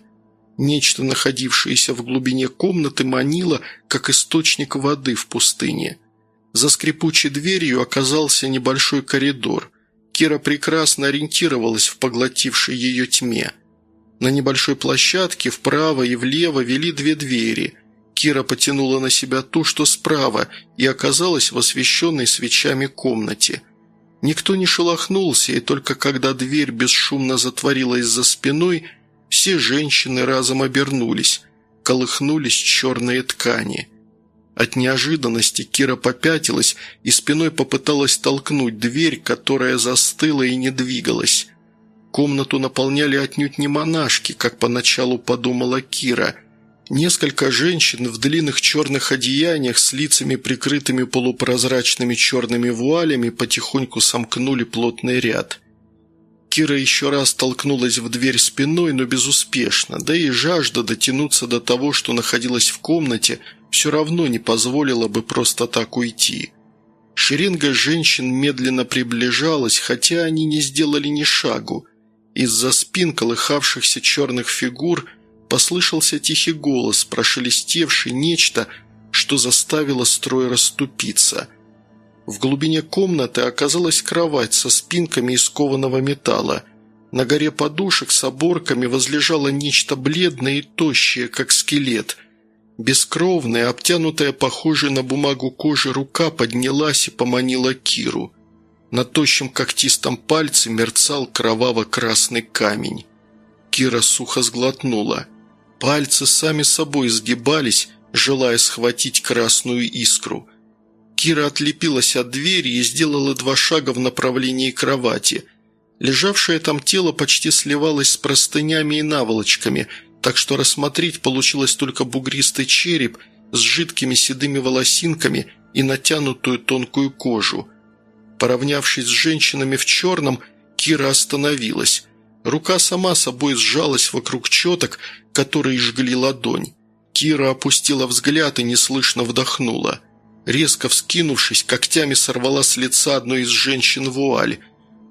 Нечто, находившееся в глубине комнаты, манило, как источник воды в пустыне. За скрипучей дверью оказался небольшой коридор. Кира прекрасно ориентировалась в поглотившей ее тьме. На небольшой площадке вправо и влево вели две двери – Кира потянула на себя ту, что справа, и оказалась в освещенной свечами комнате. Никто не шелохнулся, и только когда дверь бесшумно затворилась за спиной, все женщины разом обернулись, колыхнулись черные ткани. От неожиданности Кира попятилась и спиной попыталась толкнуть дверь, которая застыла и не двигалась. Комнату наполняли отнюдь не монашки, как поначалу подумала Кира – Несколько женщин в длинных черных одеяниях с лицами, прикрытыми полупрозрачными черными вуалями, потихоньку сомкнули плотный ряд. Кира еще раз толкнулась в дверь спиной, но безуспешно, да и жажда дотянуться до того, что находилось в комнате, все равно не позволила бы просто так уйти. Шеренга женщин медленно приближалась, хотя они не сделали ни шагу. Из-за спин колыхавшихся черных фигур – послышался тихий голос, прошелестевший нечто, что заставило строй расступиться. В глубине комнаты оказалась кровать со спинками из кованого металла. На горе подушек с оборками возлежало нечто бледное и тощее, как скелет. Бескровная, обтянутая похожей на бумагу кожи рука поднялась и поманила Киру. На тощем когтистом пальце мерцал кроваво-красный камень. Кира сухо сглотнула. Пальцы сами собой сгибались, желая схватить красную искру. Кира отлепилась от двери и сделала два шага в направлении кровати. Лежавшее там тело почти сливалось с простынями и наволочками, так что рассмотреть получилось только бугристый череп с жидкими седыми волосинками и натянутую тонкую кожу. Поравнявшись с женщинами в черном, Кира остановилась. Рука сама собой сжалась вокруг четок, которые жгли ладонь. Кира опустила взгляд и неслышно вдохнула. Резко вскинувшись, когтями сорвала с лица одной из женщин вуаль.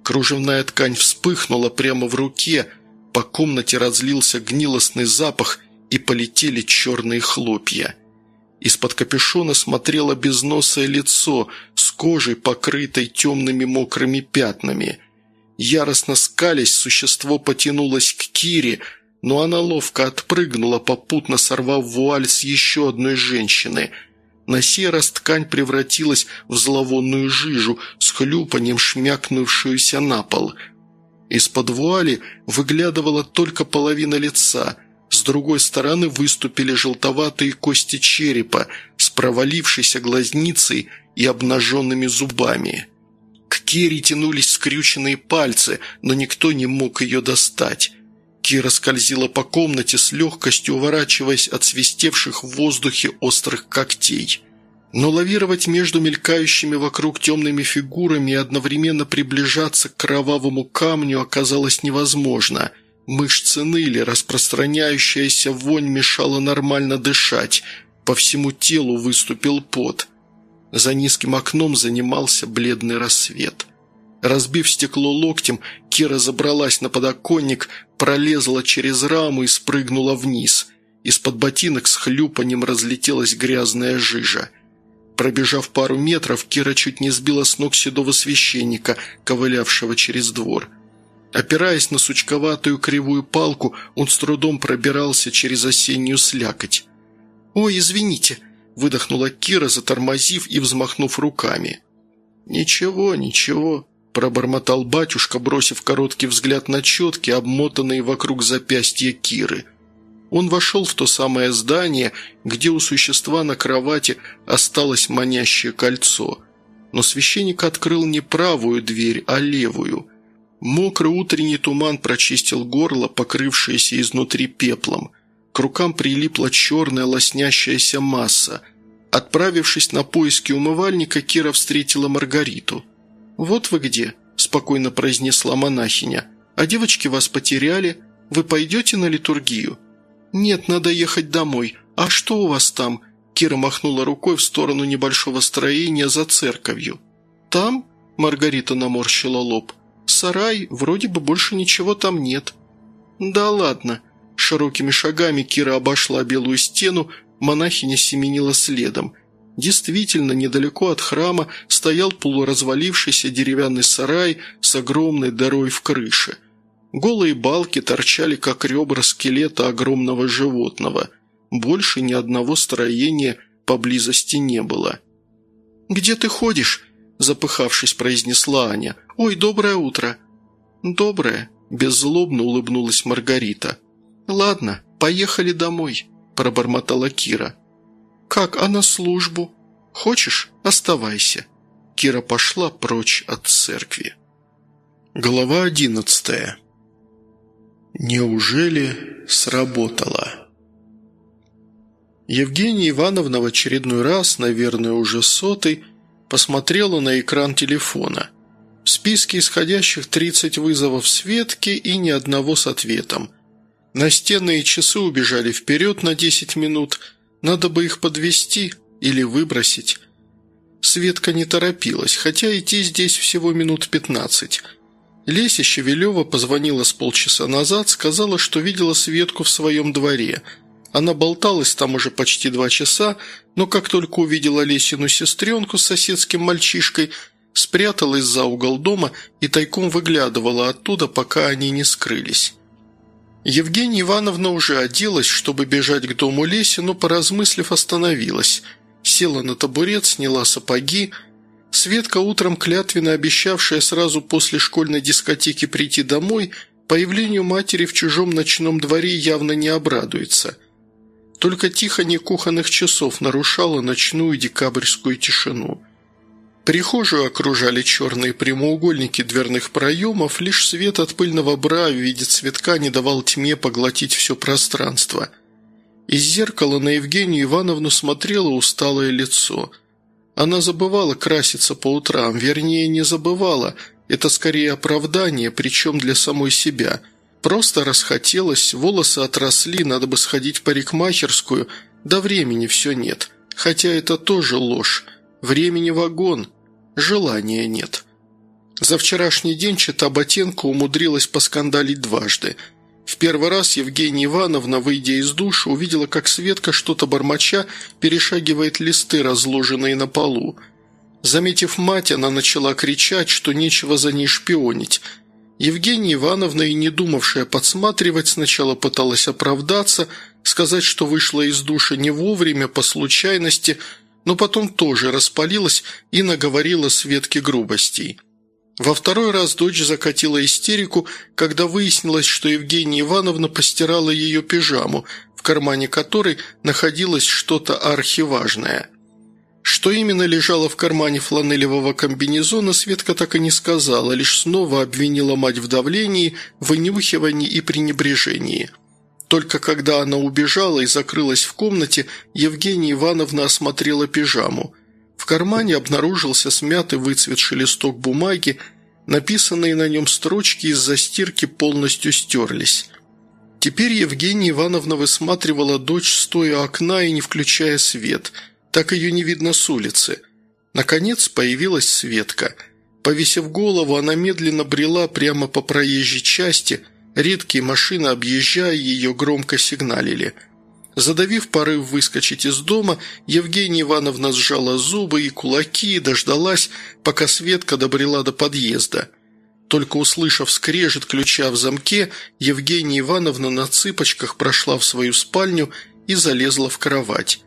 Кружевная ткань вспыхнула прямо в руке, по комнате разлился гнилостный запах и полетели черные хлопья. Из-под капюшона смотрело безносое лицо с кожей, покрытой темными мокрыми пятнами – Яростно скались, существо потянулось к Кире, но она ловко отпрыгнула, попутно сорвав вуаль с еще одной женщины. На сей раз ткань превратилась в зловонную жижу, с хлюпанием шмякнувшуюся на пол. Из-под вуали выглядывала только половина лица, с другой стороны выступили желтоватые кости черепа с провалившейся глазницей и обнаженными зубами. К Кире тянулись скрюченные пальцы, но никто не мог ее достать. Кира скользила по комнате с легкостью, уворачиваясь от свистевших в воздухе острых когтей. Но лавировать между мелькающими вокруг темными фигурами и одновременно приближаться к кровавому камню оказалось невозможно. Мышцы ныли, распространяющаяся вонь мешала нормально дышать. По всему телу выступил пот. За низким окном занимался бледный рассвет. Разбив стекло локтем, Кира забралась на подоконник, пролезла через раму и спрыгнула вниз. Из-под ботинок с хлюпанием разлетелась грязная жижа. Пробежав пару метров, Кира чуть не сбила с ног седого священника, ковылявшего через двор. Опираясь на сучковатую кривую палку, он с трудом пробирался через осеннюю слякоть. «Ой, извините», выдохнула Кира, затормозив и взмахнув руками. «Ничего, ничего», – пробормотал батюшка, бросив короткий взгляд на четки, обмотанные вокруг запястья Киры. Он вошел в то самое здание, где у существа на кровати осталось манящее кольцо. Но священник открыл не правую дверь, а левую. Мокрый утренний туман прочистил горло, покрывшееся изнутри пеплом – к рукам прилипла черная лоснящаяся масса. Отправившись на поиски умывальника, Кира встретила Маргариту. «Вот вы где», – спокойно произнесла монахиня. «А девочки вас потеряли. Вы пойдете на литургию?» «Нет, надо ехать домой. А что у вас там?» Кира махнула рукой в сторону небольшого строения за церковью. «Там?» – Маргарита наморщила лоб. «Сарай, вроде бы больше ничего там нет». «Да ладно», Широкими шагами Кира обошла белую стену, монахиня семенила следом. Действительно, недалеко от храма стоял полуразвалившийся деревянный сарай с огромной дырой в крыше. Голые балки торчали, как ребра скелета огромного животного. Больше ни одного строения поблизости не было. «Где ты ходишь?» – запыхавшись, произнесла Аня. «Ой, доброе утро!» «Доброе!» – беззлобно улыбнулась Маргарита. «Ладно, поехали домой», – пробормотала Кира. «Как, а на службу? Хочешь, оставайся». Кира пошла прочь от церкви. Глава одиннадцатая. Неужели сработало? Евгения Ивановна в очередной раз, наверное, уже сотый, посмотрела на экран телефона. В списке исходящих 30 вызовов Светки и ни одного с ответом – Настенные часы убежали вперед на 10 минут. Надо бы их подвести или выбросить. Светка не торопилась, хотя идти здесь всего минут 15. Леся Щевелева позвонила с полчаса назад, сказала, что видела Светку в своем дворе. Она болталась там уже почти два часа, но как только увидела Лесину сестренку с соседским мальчишкой, спряталась за угол дома и тайком выглядывала оттуда, пока они не скрылись. Евгения Ивановна уже оделась, чтобы бежать к дому Леси, но, поразмыслив, остановилась. Села на табурет, сняла сапоги, Светка, утром клятвенно обещавшая сразу после школьной дискотеки прийти домой, появлению матери в чужом ночном дворе явно не обрадуется. Только тихонье кухонных часов нарушало ночную декабрьскую тишину. Прихожую окружали черные прямоугольники дверных проемов, лишь свет от пыльного бра в виде цветка не давал тьме поглотить все пространство. Из зеркала на Евгению Ивановну смотрело усталое лицо – она забывала краситься по утрам, вернее, не забывала. Это скорее оправдание, причем для самой себя. Просто расхотелось, волосы отросли, надо бы сходить в парикмахерскую, да времени все нет. Хотя это тоже ложь. Времени вагон, желания нет. За вчерашний день чита Ботенко умудрилась поскандалить дважды – в первый раз Евгения Ивановна, выйдя из душа, увидела, как Светка, что-то бормоча, перешагивает листы, разложенные на полу. Заметив мать, она начала кричать, что нечего за ней шпионить. Евгения Ивановна, и не думавшая подсматривать, сначала пыталась оправдаться, сказать, что вышла из душа не вовремя, по случайности, но потом тоже распалилась и наговорила Светке грубостей. Во второй раз дочь закатила истерику, когда выяснилось, что Евгения Ивановна постирала ее пижаму, в кармане которой находилось что-то архиважное. Что именно лежало в кармане фланелевого комбинезона, Светка так и не сказала, лишь снова обвинила мать в давлении, вынюхивании и пренебрежении. Только когда она убежала и закрылась в комнате, Евгения Ивановна осмотрела пижаму – в кармане обнаружился смятый выцветший листок бумаги, написанные на нем строчки из-за стирки полностью стерлись. Теперь Евгения Ивановна высматривала дочь, стоя у окна и не включая свет. Так ее не видно с улицы. Наконец появилась Светка. Повесив голову, она медленно брела прямо по проезжей части, редкие машины, объезжая ее, громко сигналили – Задавив порыв выскочить из дома, Евгения Ивановна сжала зубы и кулаки и дождалась, пока Светка добрела до подъезда. Только услышав скрежет ключа в замке, Евгения Ивановна на цыпочках прошла в свою спальню и залезла в кровать.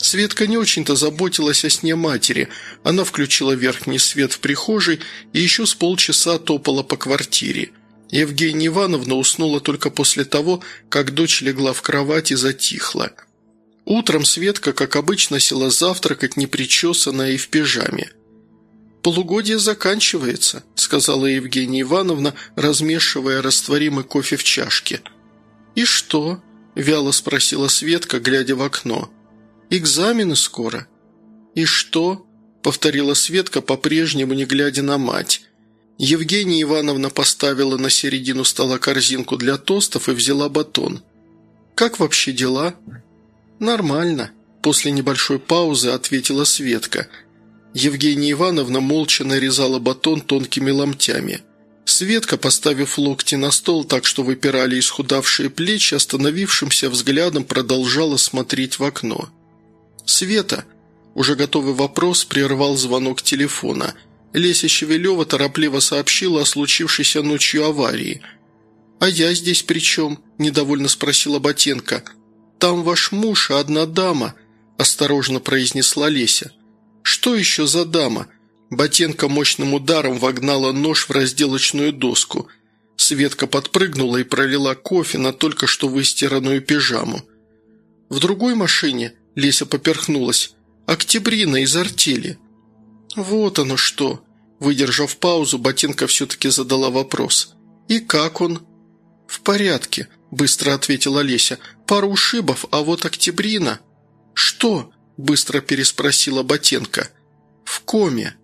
Светка не очень-то заботилась о сне матери. Она включила верхний свет в прихожей и еще с полчаса топала по квартире. Евгения Ивановна уснула только после того, как дочь легла в кровать и затихла. Утром Светка, как обычно, села завтракать непричесанная и в пижаме. «Полугодие заканчивается», – сказала Евгения Ивановна, размешивая растворимый кофе в чашке. «И что?» – вяло спросила Светка, глядя в окно. «Экзамены скоро». «И что?» – повторила Светка, по-прежнему не глядя на мать. Евгения Ивановна поставила на середину стола корзинку для тостов и взяла батон. «Как вообще дела?» «Нормально», – после небольшой паузы ответила Светка. Евгения Ивановна молча нарезала батон тонкими ломтями. Светка, поставив локти на стол так, что выпирали исхудавшие плечи, остановившимся взглядом продолжала смотреть в окно. «Света!» – уже готовый вопрос прервал звонок телефона – Леся Щевелева торопливо сообщила о случившейся ночью аварии. «А я здесь при чем?» – недовольно спросила Ботенко. «Там ваш муж и одна дама», – осторожно произнесла Леся. «Что еще за дама?» Ботенко мощным ударом вогнала нож в разделочную доску. Светка подпрыгнула и пролила кофе на только что выстиранную пижаму. В другой машине Леся поперхнулась. «Октябрина из артели». «Вот оно что!» Выдержав паузу, Ботинка все-таки задала вопрос. «И как он?» «В порядке», – быстро ответила Леся. «Пару ушибов, а вот Октябрина...» «Что?» – быстро переспросила Ботенко. «В коме».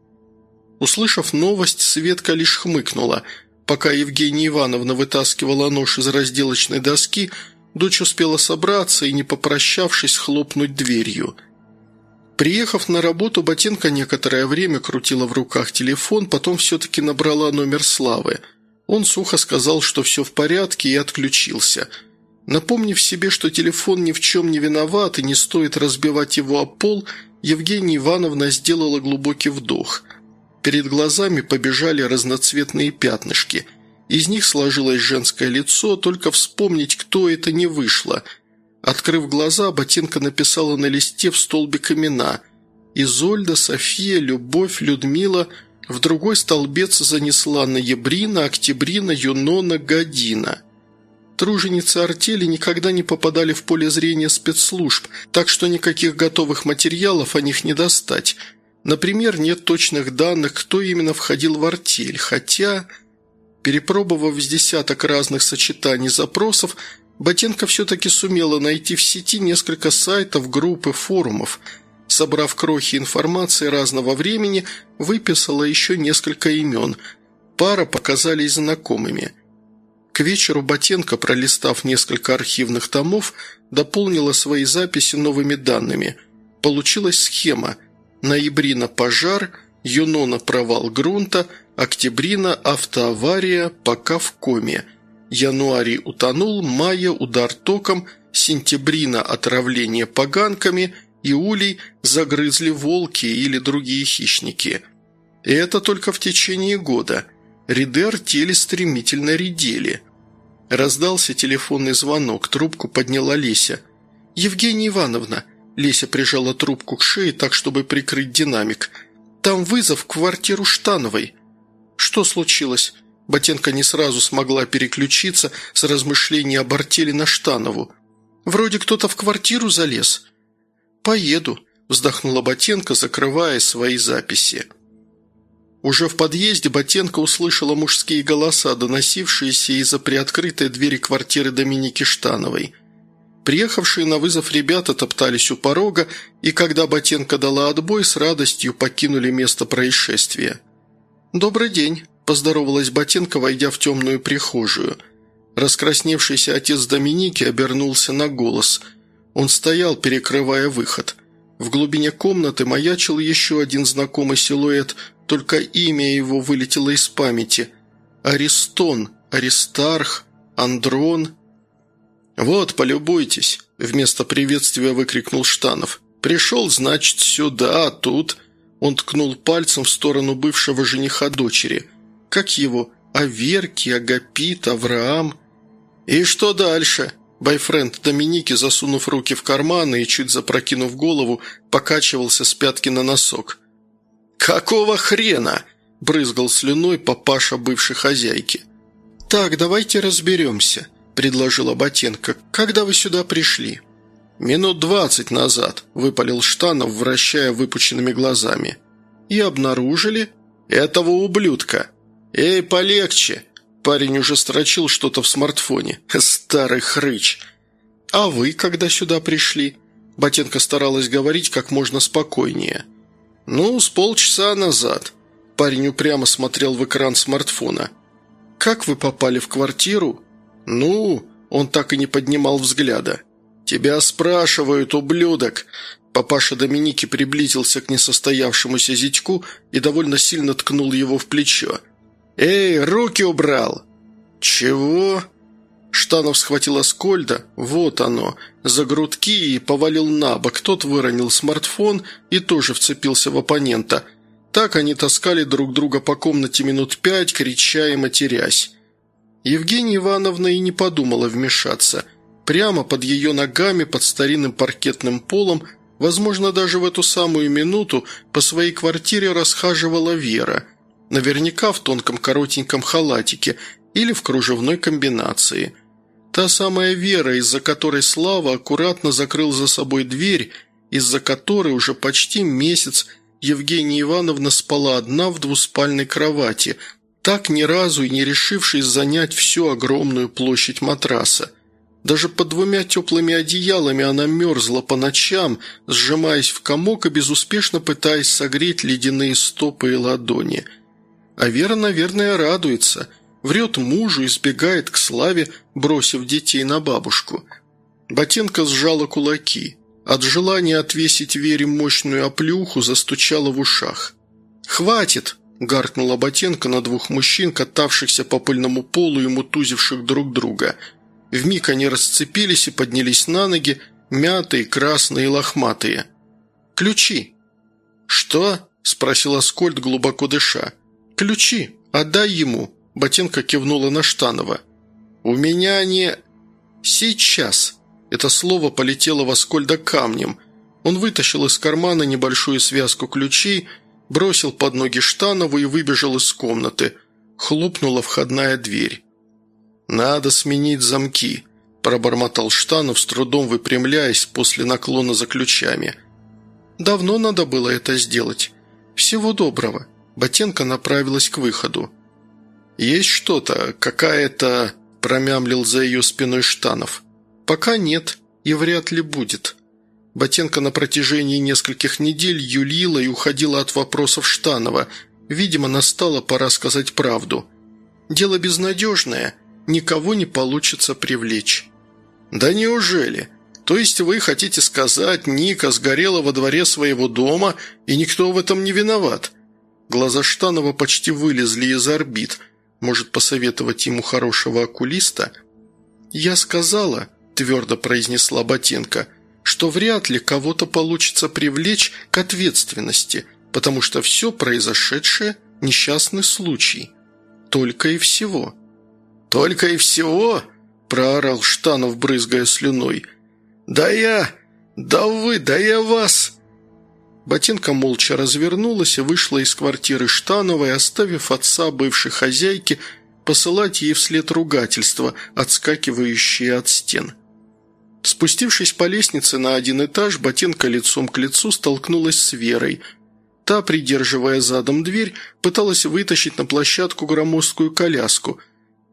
Услышав новость, Светка лишь хмыкнула. Пока Евгения Ивановна вытаскивала нож из разделочной доски, дочь успела собраться и, не попрощавшись, хлопнуть дверью – Приехав на работу, Ботинка некоторое время крутила в руках телефон, потом все-таки набрала номер Славы – Он сухо сказал, что все в порядке, и отключился. Напомнив себе, что телефон ни в чем не виноват и не стоит разбивать его о пол, Евгения Ивановна сделала глубокий вдох. Перед глазами побежали разноцветные пятнышки. Из них сложилось женское лицо, только вспомнить, кто это, не вышло. Открыв глаза, Ботинка написала на листе в столбик имена. Изольда, София, Любовь, Людмила – в другой столбец занесла ноябрина, октябрина, юнона, година. Труженицы артели никогда не попадали в поле зрения спецслужб, так что никаких готовых материалов о них не достать. Например, нет точных данных, кто именно входил в артель, хотя, перепробовав с десяток разных сочетаний запросов, Ботенко все-таки сумела найти в сети несколько сайтов, групп и форумов – Собрав крохи информации разного времени, выписала еще несколько имен. Пара показались знакомыми. К вечеру Ботенко, пролистав несколько архивных томов, дополнила свои записи новыми данными. Получилась схема. Ноябрина – пожар, Юнона – провал грунта, Октябрина – автоавария, пока в коме. Януарий утонул, Мая – удар током, Сентябрина – отравление поганками – и улей загрызли волки или другие хищники. И это только в течение года. Ряды артели стремительно редели. Раздался телефонный звонок, трубку подняла Леся. «Евгения Ивановна», Леся прижала трубку к шее так, чтобы прикрыть динамик. «Там вызов в квартиру Штановой». «Что случилось?» Ботенко не сразу смогла переключиться с размышлений об артели на Штанову. «Вроде кто-то в квартиру залез». «Поеду», – вздохнула Ботенко, закрывая свои записи. Уже в подъезде Ботенко услышала мужские голоса, доносившиеся из-за приоткрытой двери квартиры Доминики Штановой. Приехавшие на вызов ребята топтались у порога, и когда Ботенко дала отбой, с радостью покинули место происшествия. «Добрый день», – поздоровалась Ботенко, войдя в темную прихожую. Раскрасневшийся отец Доминики обернулся на голос – он стоял, перекрывая выход. В глубине комнаты маячил еще один знакомый силуэт, только имя его вылетело из памяти. Аристон, Аристарх, Андрон. «Вот, полюбуйтесь», – вместо приветствия выкрикнул Штанов. «Пришел, значит, сюда, а тут...» Он ткнул пальцем в сторону бывшего жениха дочери. «Как его? Аверки, Агапит, Авраам?» «И что дальше?» Байфренд Доминики, засунув руки в карманы и чуть запрокинув голову, покачивался с пятки на носок. «Какого хрена?» – брызгал слюной папаша бывшей хозяйки. «Так, давайте разберемся», – предложила Ботенко. «Когда вы сюда пришли?» «Минут двадцать назад», – выпалил Штанов, вращая выпученными глазами. «И обнаружили?» «Этого ублюдка!» «Эй, полегче!» Парень уже строчил что-то в смартфоне. Старый хрыч. «А вы когда сюда пришли?» Ботенко старалась говорить как можно спокойнее. «Ну, с полчаса назад». Парень упрямо смотрел в экран смартфона. «Как вы попали в квартиру?» «Ну...» Он так и не поднимал взгляда. «Тебя спрашивают, ублюдок!» Папаша Доминики приблизился к несостоявшемуся зятьку и довольно сильно ткнул его в плечо. «Эй, руки убрал!» «Чего?» Штанов схватил Аскольда, вот оно, за грудки и повалил на бок. Тот выронил смартфон и тоже вцепился в оппонента. Так они таскали друг друга по комнате минут пять, крича и матерясь. Евгения Ивановна и не подумала вмешаться. Прямо под ее ногами, под старинным паркетным полом, возможно, даже в эту самую минуту по своей квартире расхаживала Вера – Наверняка в тонком коротеньком халатике или в кружевной комбинации. Та самая Вера, из-за которой Слава аккуратно закрыл за собой дверь, из-за которой уже почти месяц Евгения Ивановна спала одна в двуспальной кровати, так ни разу и не решившись занять всю огромную площадь матраса. Даже под двумя теплыми одеялами она мерзла по ночам, сжимаясь в комок и безуспешно пытаясь согреть ледяные стопы и ладони – а Вера, наверное, радуется. Врет мужу, избегает к славе, бросив детей на бабушку. Ботенко сжала кулаки. От желания отвесить Вере мощную оплюху застучала в ушах. «Хватит!» – гаркнула Ботенко на двух мужчин, катавшихся по пыльному полу и мутузивших друг друга. Вмиг они расцепились и поднялись на ноги, мятые, красные и лохматые. «Ключи!» «Что?» – спросил Аскольд, глубоко дыша. «Ключи! Отдай ему!» – Ботенко кивнула на Штанова. «У меня не...» «Сейчас!» Это слово полетело в камнем. Он вытащил из кармана небольшую связку ключей, бросил под ноги Штанову и выбежал из комнаты. Хлопнула входная дверь. «Надо сменить замки», – пробормотал Штанов, с трудом выпрямляясь после наклона за ключами. «Давно надо было это сделать. Всего доброго». Ботенко направилась к выходу. «Есть что-то, какая-то...» – промямлил за ее спиной Штанов. «Пока нет, и вряд ли будет». Ботенко на протяжении нескольких недель юлила и уходила от вопросов Штанова. Видимо, настала пора сказать правду. «Дело безнадежное, никого не получится привлечь». «Да неужели? То есть вы хотите сказать, Ника сгорела во дворе своего дома, и никто в этом не виноват?» Глаза Штанова почти вылезли из орбит. Может, посоветовать ему хорошего окулиста? «Я сказала», – твердо произнесла Ботенко, что вряд ли кого-то получится привлечь к ответственности, потому что все произошедшее – несчастный случай. Только и всего. «Только и всего?» – проорал Штанов, брызгая слюной. «Да я... Да вы... Да я вас...» Ботинка молча развернулась и вышла из квартиры Штановой, оставив отца бывшей хозяйки посылать ей вслед ругательства, отскакивающие от стен. Спустившись по лестнице на один этаж, ботинка лицом к лицу столкнулась с Верой. Та, придерживая задом дверь, пыталась вытащить на площадку громоздкую коляску.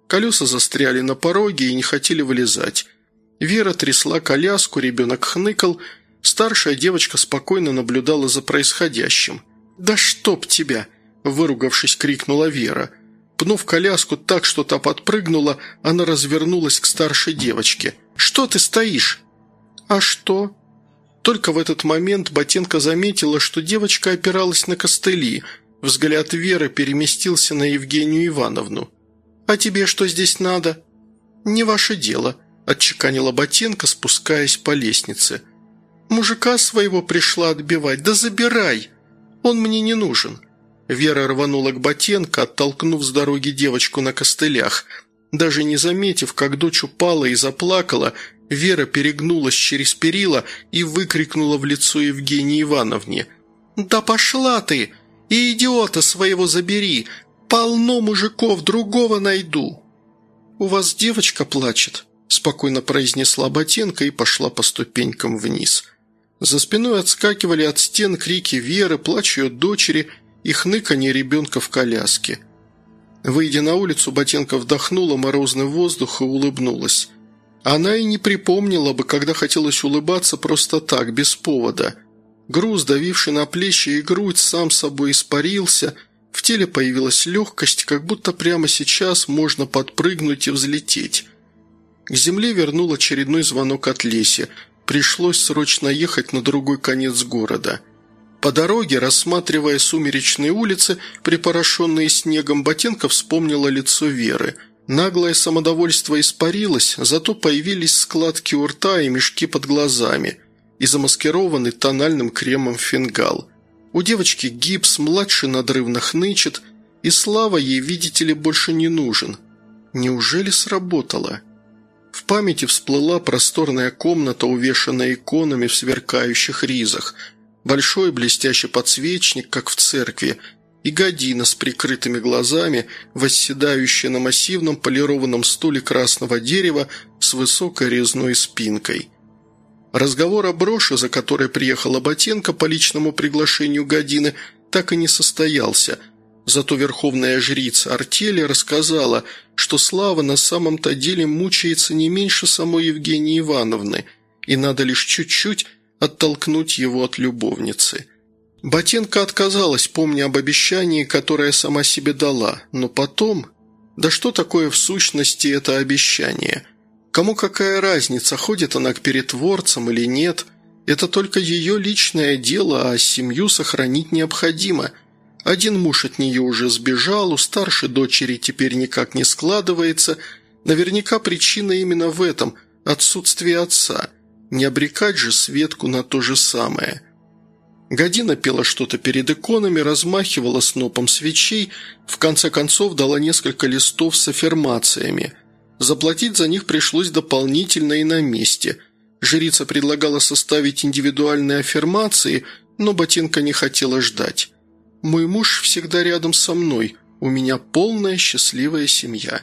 Колеса застряли на пороге и не хотели вылезать. Вера трясла коляску, ребенок хныкал, старшая девочка спокойно наблюдала за происходящим. «Да чтоб тебя!» – выругавшись, крикнула Вера. Пнув коляску так, что та подпрыгнула, она развернулась к старшей девочке – что ты стоишь?» «А что?» Только в этот момент Ботенко заметила, что девочка опиралась на костыли. Взгляд Веры переместился на Евгению Ивановну. «А тебе что здесь надо?» «Не ваше дело», – отчеканила Ботенко, спускаясь по лестнице. «Мужика своего пришла отбивать, да забирай! Он мне не нужен». Вера рванула к Ботенко, оттолкнув с дороги девочку на костылях – даже не заметив, как дочь упала и заплакала, Вера перегнулась через перила и выкрикнула в лицо Евгении Ивановне. «Да пошла ты! И идиота своего забери! Полно мужиков, другого найду!» «У вас девочка плачет», – спокойно произнесла Ботенко и пошла по ступенькам вниз. За спиной отскакивали от стен крики Веры, плач ее дочери и хныканье ребенка в коляске – Выйдя на улицу, Ботенко вдохнула морозный воздух и улыбнулась. Она и не припомнила бы, когда хотелось улыбаться просто так, без повода. Груз, давивший на плечи и грудь, сам собой испарился, в теле появилась легкость, как будто прямо сейчас можно подпрыгнуть и взлететь. К земле вернул очередной звонок от Леси. Пришлось срочно ехать на другой конец города – по дороге, рассматривая сумеречные улицы, припорошенные снегом, Ботенко вспомнила лицо Веры. Наглое самодовольство испарилось, зато появились складки у рта и мешки под глазами и замаскированный тональным кремом фингал. У девочки гипс, младший надрывно хнычет, и слава ей, видите ли, больше не нужен. Неужели сработало? В памяти всплыла просторная комната, увешанная иконами в сверкающих ризах – большой блестящий подсвечник, как в церкви, и Година с прикрытыми глазами, восседающая на массивном полированном стуле красного дерева с высокой резной спинкой. Разговор о броши, за которой приехала Ботенко по личному приглашению Годины, так и не состоялся, зато верховная жрица Артели рассказала, что Слава на самом-то деле мучается не меньше самой Евгении Ивановны, и надо лишь чуть-чуть оттолкнуть его от любовницы. Ботенко отказалась, помня об обещании, которое сама себе дала, но потом... Да что такое в сущности это обещание? Кому какая разница, ходит она к перетворцам или нет? Это только ее личное дело, а семью сохранить необходимо. Один муж от нее уже сбежал, у старшей дочери теперь никак не складывается. Наверняка причина именно в этом – отсутствие отца. Не обрекать же Светку на то же самое. Година пела что-то перед иконами, размахивала снопом свечей, в конце концов дала несколько листов с аффирмациями. Заплатить за них пришлось дополнительно и на месте. Жрица предлагала составить индивидуальные аффирмации, но Ботинка не хотела ждать. Мой муж всегда рядом со мной. У меня полная счастливая семья».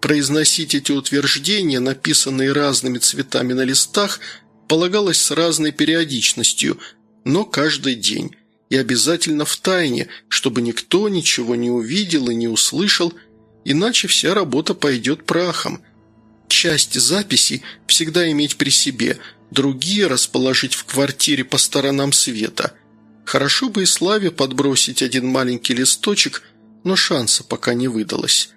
Произносить эти утверждения, написанные разными цветами на листах, полагалось с разной периодичностью, но каждый день. И обязательно в тайне, чтобы никто ничего не увидел и не услышал, иначе вся работа пойдет прахом. Часть записей всегда иметь при себе, другие расположить в квартире по сторонам света – Хорошо бы и Славе подбросить один маленький листочек, но шанса пока не выдалось.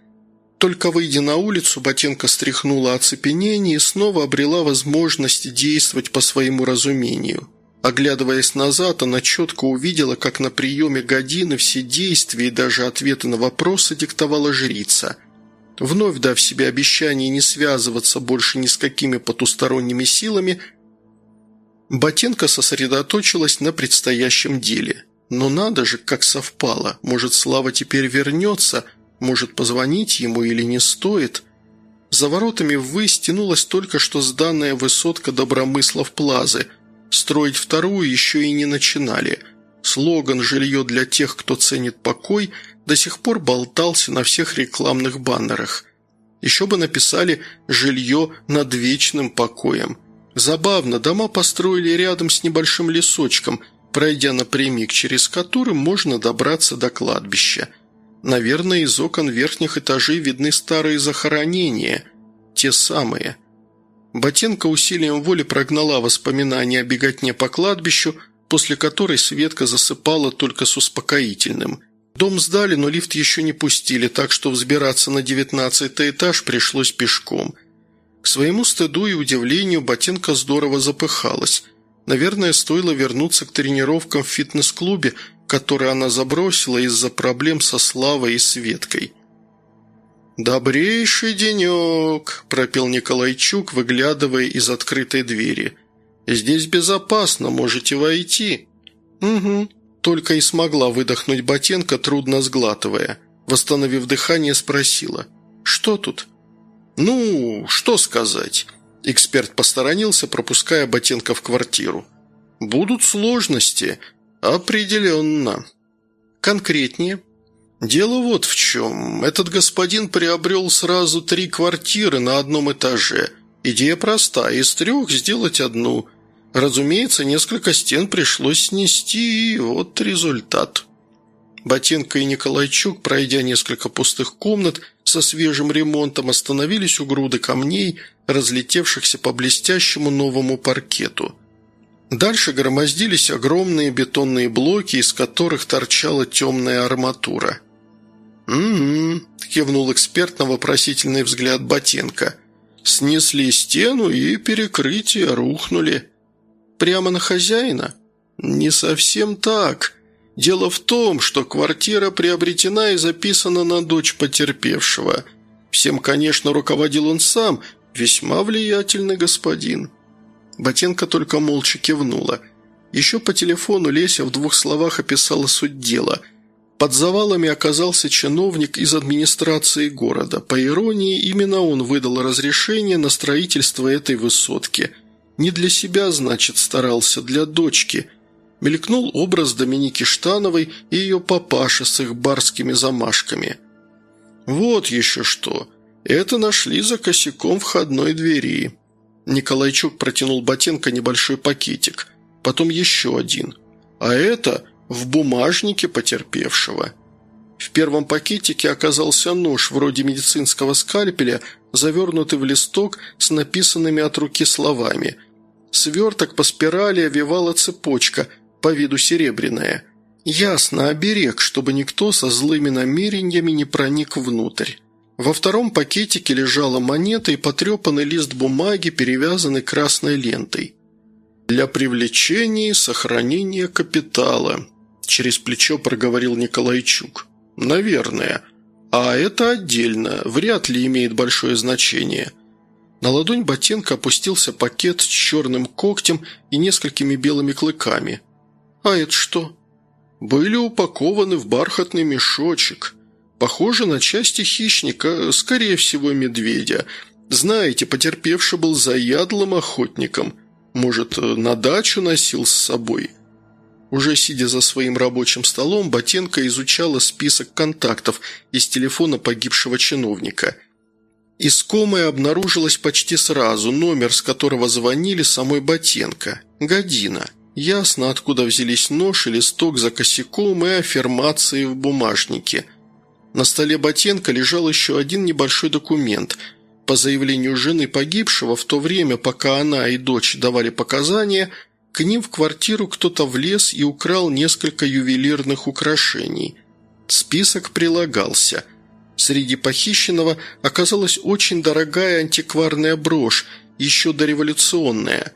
Только выйдя на улицу, Ботенко стряхнула оцепенение и снова обрела возможность действовать по своему разумению. Оглядываясь назад, она четко увидела, как на приеме годины все действия и даже ответы на вопросы диктовала жрица. Вновь дав себе обещание не связываться больше ни с какими потусторонними силами – Ботенко сосредоточилась на предстоящем деле. Но надо же, как совпало. Может, Слава теперь вернется, может, позвонить ему или не стоит. За воротами ввысь тянулась только что сданная высотка Добромыслов Плазы. Строить вторую еще и не начинали. Слоган «Жилье для тех, кто ценит покой» до сих пор болтался на всех рекламных баннерах. Еще бы написали «Жилье над вечным покоем». Забавно, дома построили рядом с небольшим лесочком, пройдя напрямик, через который можно добраться до кладбища. Наверное, из окон верхних этажей видны старые захоронения, те самые. Ботенко усилием воли прогнала воспоминания о беготне по кладбищу, после которой Светка засыпала только с успокоительным. Дом сдали, но лифт еще не пустили, так что взбираться на девятнадцатый этаж пришлось пешком – к своему стыду и удивлению Ботинка здорово запыхалась. Наверное, стоило вернуться к тренировкам в фитнес-клубе, который она забросила из-за проблем со Славой и Светкой. «Добрейший денек!» – пропел Николайчук, выглядывая из открытой двери. «Здесь безопасно, можете войти». «Угу», – только и смогла выдохнуть Ботенко, трудно сглатывая. Восстановив дыхание, спросила. «Что тут?» «Ну, что сказать?» Эксперт посторонился, пропуская Ботенко в квартиру. «Будут сложности. Определенно. Конкретнее?» «Дело вот в чем. Этот господин приобрел сразу три квартиры на одном этаже. Идея проста – из трех сделать одну. Разумеется, несколько стен пришлось снести, и вот результат». Ботенко и Николайчук, пройдя несколько пустых комнат, со свежим ремонтом остановились у груды камней, разлетевшихся по блестящему новому паркету. Дальше громоздились огромные бетонные блоки, из которых торчала темная арматура. «Угу», – кивнул эксперт на вопросительный взгляд Ботенко. «Снесли стену и перекрытие рухнули». «Прямо на хозяина?» «Не совсем так», Дело в том, что квартира приобретена и записана на дочь потерпевшего. Всем, конечно, руководил он сам, весьма влиятельный господин». Ботенко только молча кивнула. Еще по телефону Леся в двух словах описала суть дела. Под завалами оказался чиновник из администрации города. По иронии, именно он выдал разрешение на строительство этой высотки. Не для себя, значит, старался, для дочки – мелькнул образ Доминики Штановой и ее папаши с их барскими замашками. «Вот еще что. Это нашли за косяком входной двери». Николайчук протянул Ботенко небольшой пакетик, потом еще один. А это в бумажнике потерпевшего. В первом пакетике оказался нож вроде медицинского скальпеля, завернутый в листок с написанными от руки словами. Сверток по спирали овивала цепочка – по виду серебряная. Ясно, оберег, чтобы никто со злыми намерениями не проник внутрь. Во втором пакетике лежала монета и потрепанный лист бумаги, перевязанный красной лентой. «Для привлечения и сохранения капитала», – через плечо проговорил Николайчук. «Наверное. А это отдельно, вряд ли имеет большое значение». На ладонь ботинка опустился пакет с черным когтем и несколькими белыми клыками. «А это что?» «Были упакованы в бархатный мешочек. Похоже на части хищника, скорее всего, медведя. Знаете, потерпевший был заядлым охотником. Может, на дачу носил с собой?» Уже сидя за своим рабочим столом, Ботенко изучала список контактов из телефона погибшего чиновника. Искомое обнаружилось почти сразу, номер, с которого звонили самой Ботенко. Година. Ясно, откуда взялись нож и листок за косяком и аффирмации в бумажнике. На столе Ботенко лежал еще один небольшой документ. По заявлению жены погибшего, в то время, пока она и дочь давали показания – к ним в квартиру кто-то влез и украл несколько ювелирных украшений. Список прилагался. Среди похищенного оказалась очень дорогая антикварная брошь, еще дореволюционная.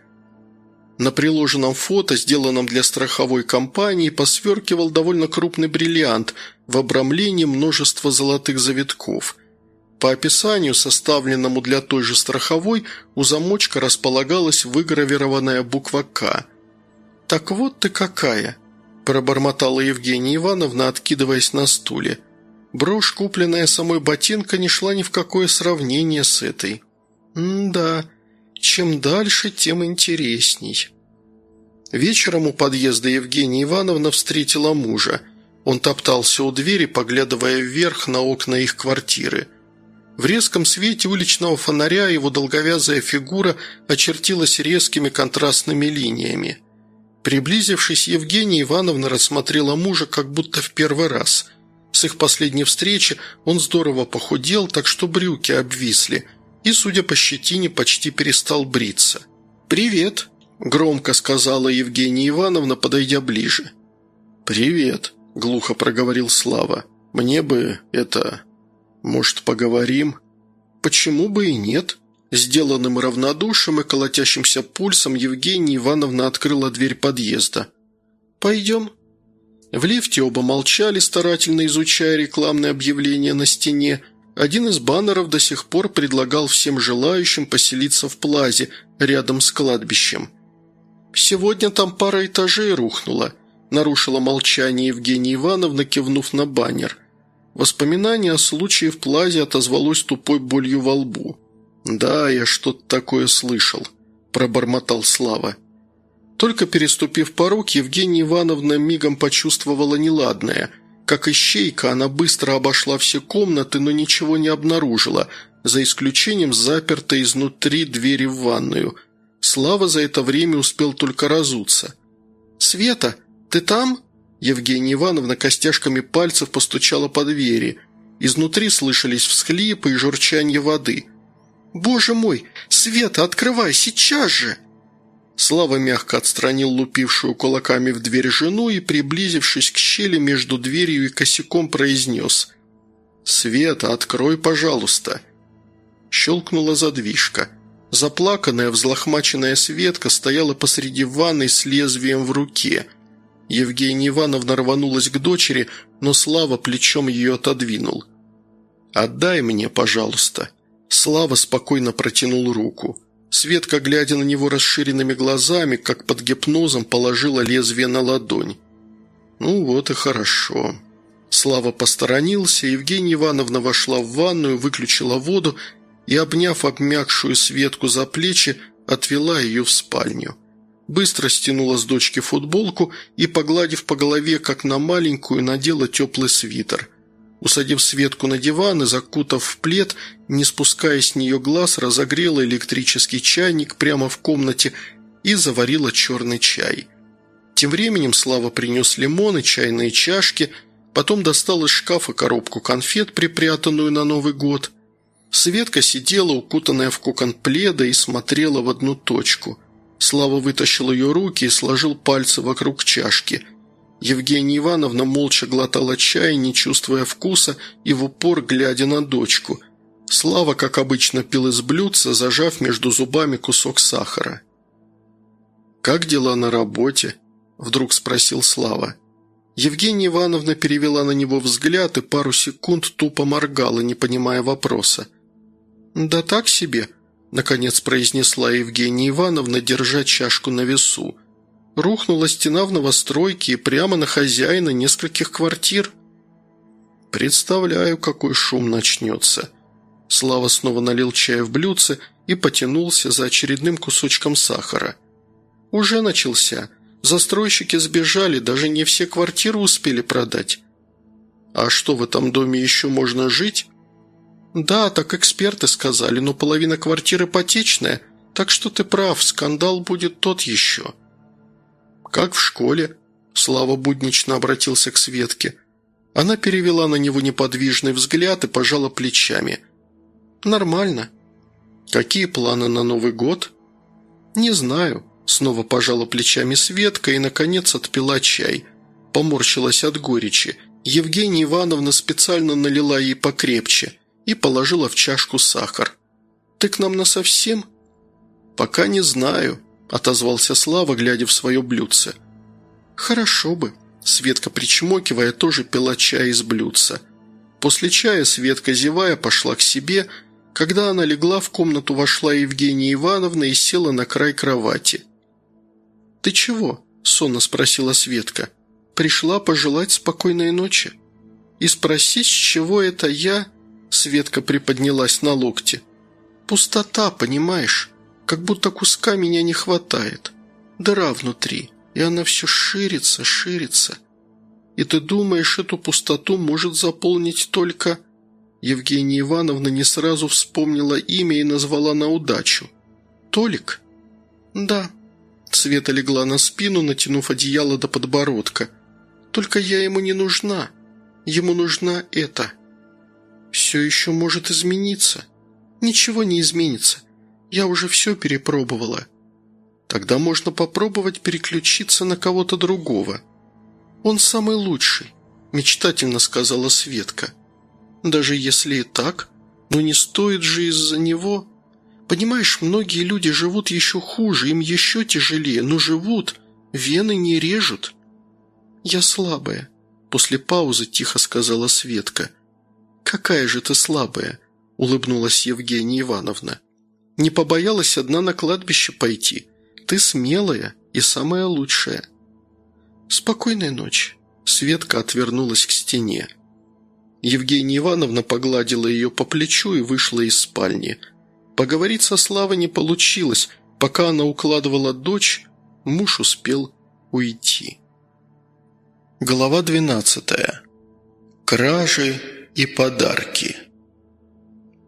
На приложенном фото, сделанном для страховой компании, посверкивал довольно крупный бриллиант в обрамлении множества золотых завитков – по описанию, составленному для той же страховой, у замочка располагалась выгравированная буква «К». «Так вот ты какая!» – пробормотала Евгения Ивановна, откидываясь на стуле. Брошь, купленная самой ботинка, не шла ни в какое сравнение с этой. «Да, чем дальше, тем интересней». Вечером у подъезда Евгения Ивановна встретила мужа. Он топтался у двери, поглядывая вверх на окна их квартиры. В резком свете уличного фонаря его долговязая фигура очертилась резкими контрастными линиями. Приблизившись, Евгения Ивановна рассмотрела мужа как будто в первый раз. С их последней встречи он здорово похудел, так что брюки обвисли, и, судя по щетине, почти перестал бриться. «Привет», – громко сказала Евгения Ивановна, подойдя ближе. «Привет», – глухо проговорил Слава. «Мне бы это... Может, поговорим?» «Почему бы и нет?» Сделанным равнодушием и колотящимся пульсом Евгения Ивановна открыла дверь подъезда. «Пойдем». В лифте оба молчали, старательно изучая рекламное объявление на стене. Один из баннеров до сих пор предлагал всем желающим поселиться в плазе, рядом с кладбищем. «Сегодня там пара этажей рухнула», – нарушила молчание Евгения Ивановна, кивнув на баннер. Воспоминание о случае в плазе отозвалось тупой болью во лбу. «Да, я что-то такое слышал», – пробормотал Слава. Только переступив порог, Евгения Ивановна мигом почувствовала неладное. Как ищейка, она быстро обошла все комнаты, но ничего не обнаружила, за исключением запертой изнутри двери в ванную. Слава за это время успел только разуться. «Света, ты там?» Евгения Ивановна костяшками пальцев постучала по двери. Изнутри слышались всхлипы и журчание воды – «Боже мой! Света, открывай, сейчас же!» Слава мягко отстранил лупившую кулаками в дверь жену и, приблизившись к щели между дверью и косяком, произнес «Света, открой, пожалуйста!» Щелкнула задвижка. Заплаканная, взлохмаченная Светка стояла посреди ванной с лезвием в руке. Евгения Ивановна рванулась к дочери, но Слава плечом ее отодвинул. «Отдай мне, пожалуйста», Слава спокойно протянул руку. Светка, глядя на него расширенными глазами, как под гипнозом, положила лезвие на ладонь. «Ну вот и хорошо». Слава посторонился, Евгения Ивановна вошла в ванную, выключила воду и, обняв обмякшую Светку за плечи, отвела ее в спальню. Быстро стянула с дочки футболку и, погладив по голове, как на маленькую, надела теплый свитер. Усадив Светку на диван и закутав в плед, не спуская с нее глаз, разогрела электрический чайник прямо в комнате и заварила черный чай. Тем временем Слава принес лимоны, чайные чашки, потом достал из шкафа коробку конфет, припрятанную на Новый год. Светка сидела, укутанная в кокон пледа, и смотрела в одну точку. Слава вытащил ее руки и сложил пальцы вокруг чашки – Евгения Ивановна молча глотала чай, не чувствуя вкуса и в упор глядя на дочку. Слава, как обычно, пил из блюдца, зажав между зубами кусок сахара. «Как дела на работе?» – вдруг спросил Слава. Евгения Ивановна перевела на него взгляд и пару секунд тупо моргала, не понимая вопроса. «Да так себе», – наконец произнесла Евгения Ивановна, держа чашку на весу. «Рухнула стена в новостройке и прямо на хозяина нескольких квартир». «Представляю, какой шум начнется». Слава снова налил чай в блюдце и потянулся за очередным кусочком сахара. «Уже начался. Застройщики сбежали, даже не все квартиры успели продать». «А что, в этом доме еще можно жить?» «Да, так эксперты сказали, но половина квартиры ипотечная, так что ты прав, скандал будет тот еще». «Как в школе?» Слава буднично обратился к Светке. Она перевела на него неподвижный взгляд и пожала плечами. «Нормально». «Какие планы на Новый год?» «Не знаю». Снова пожала плечами Светка и, наконец, отпила чай. Поморщилась от горечи. Евгения Ивановна специально налила ей покрепче и положила в чашку сахар. «Ты к нам насовсем?» «Пока не знаю», – отозвался Слава, глядя в свое блюдце. «Хорошо бы», Светка, причмокивая, тоже пила чай из блюдца. После чая Светка, зевая, пошла к себе. Когда она легла, в комнату вошла Евгения Ивановна и села на край кровати. «Ты чего?» – сонно спросила Светка. «Пришла пожелать спокойной ночи?» «И спроси, с чего это я?» Светка приподнялась на локте. «Пустота, понимаешь? Как будто куска меня не хватает. Дыра внутри и она все ширится, ширится. И ты думаешь, эту пустоту может заполнить только...» Евгения Ивановна не сразу вспомнила имя и назвала на удачу. «Толик?» «Да». Света легла на спину, натянув одеяло до подбородка. «Только я ему не нужна. Ему нужна это. Все еще может измениться. Ничего не изменится. Я уже все перепробовала. Тогда можно попробовать переключиться на кого-то другого. Он самый лучший», – мечтательно сказала Светка. «Даже если и так, но не стоит же из-за него...» Понимаешь, многие люди живут еще хуже, им еще тяжелее, но живут, вены не режут. Я слабая, после паузы тихо сказала Светка. Какая же ты слабая, улыбнулась Евгения Ивановна. Не побоялась одна на кладбище пойти. Ты смелая и самая лучшая». «Спокойной ночи». Светка отвернулась к стене. Евгения Ивановна погладила ее по плечу и вышла из спальни. Поговорить со Славой не получилось. Пока она укладывала дочь, муж успел уйти. Глава двенадцатая. Кражи и подарки.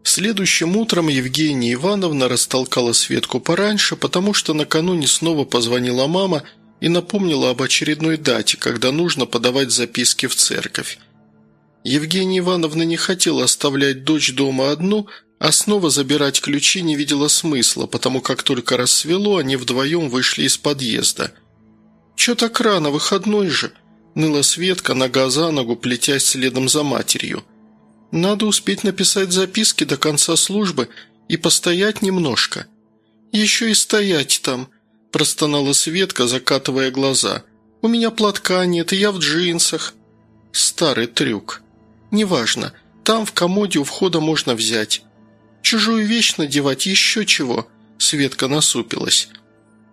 Следующим утром Евгения Ивановна растолкала Светку пораньше, потому что накануне снова позвонила мама и напомнила об очередной дате, когда нужно подавать записки в церковь. Евгения Ивановна не хотела оставлять дочь дома одну, а снова забирать ключи не видела смысла, потому как только рассвело, они вдвоем вышли из подъезда. «Чё так рано, выходной же?» – ныла Светка, нога за ногу, плетясь следом за матерью – надо успеть написать записки до конца службы и постоять немножко. Еще и стоять там», – простонала Светка, закатывая глаза. «У меня платка нет, и я в джинсах». Старый трюк. «Неважно, там в комоде у входа можно взять. Чужую вещь надевать, еще чего?» Светка насупилась.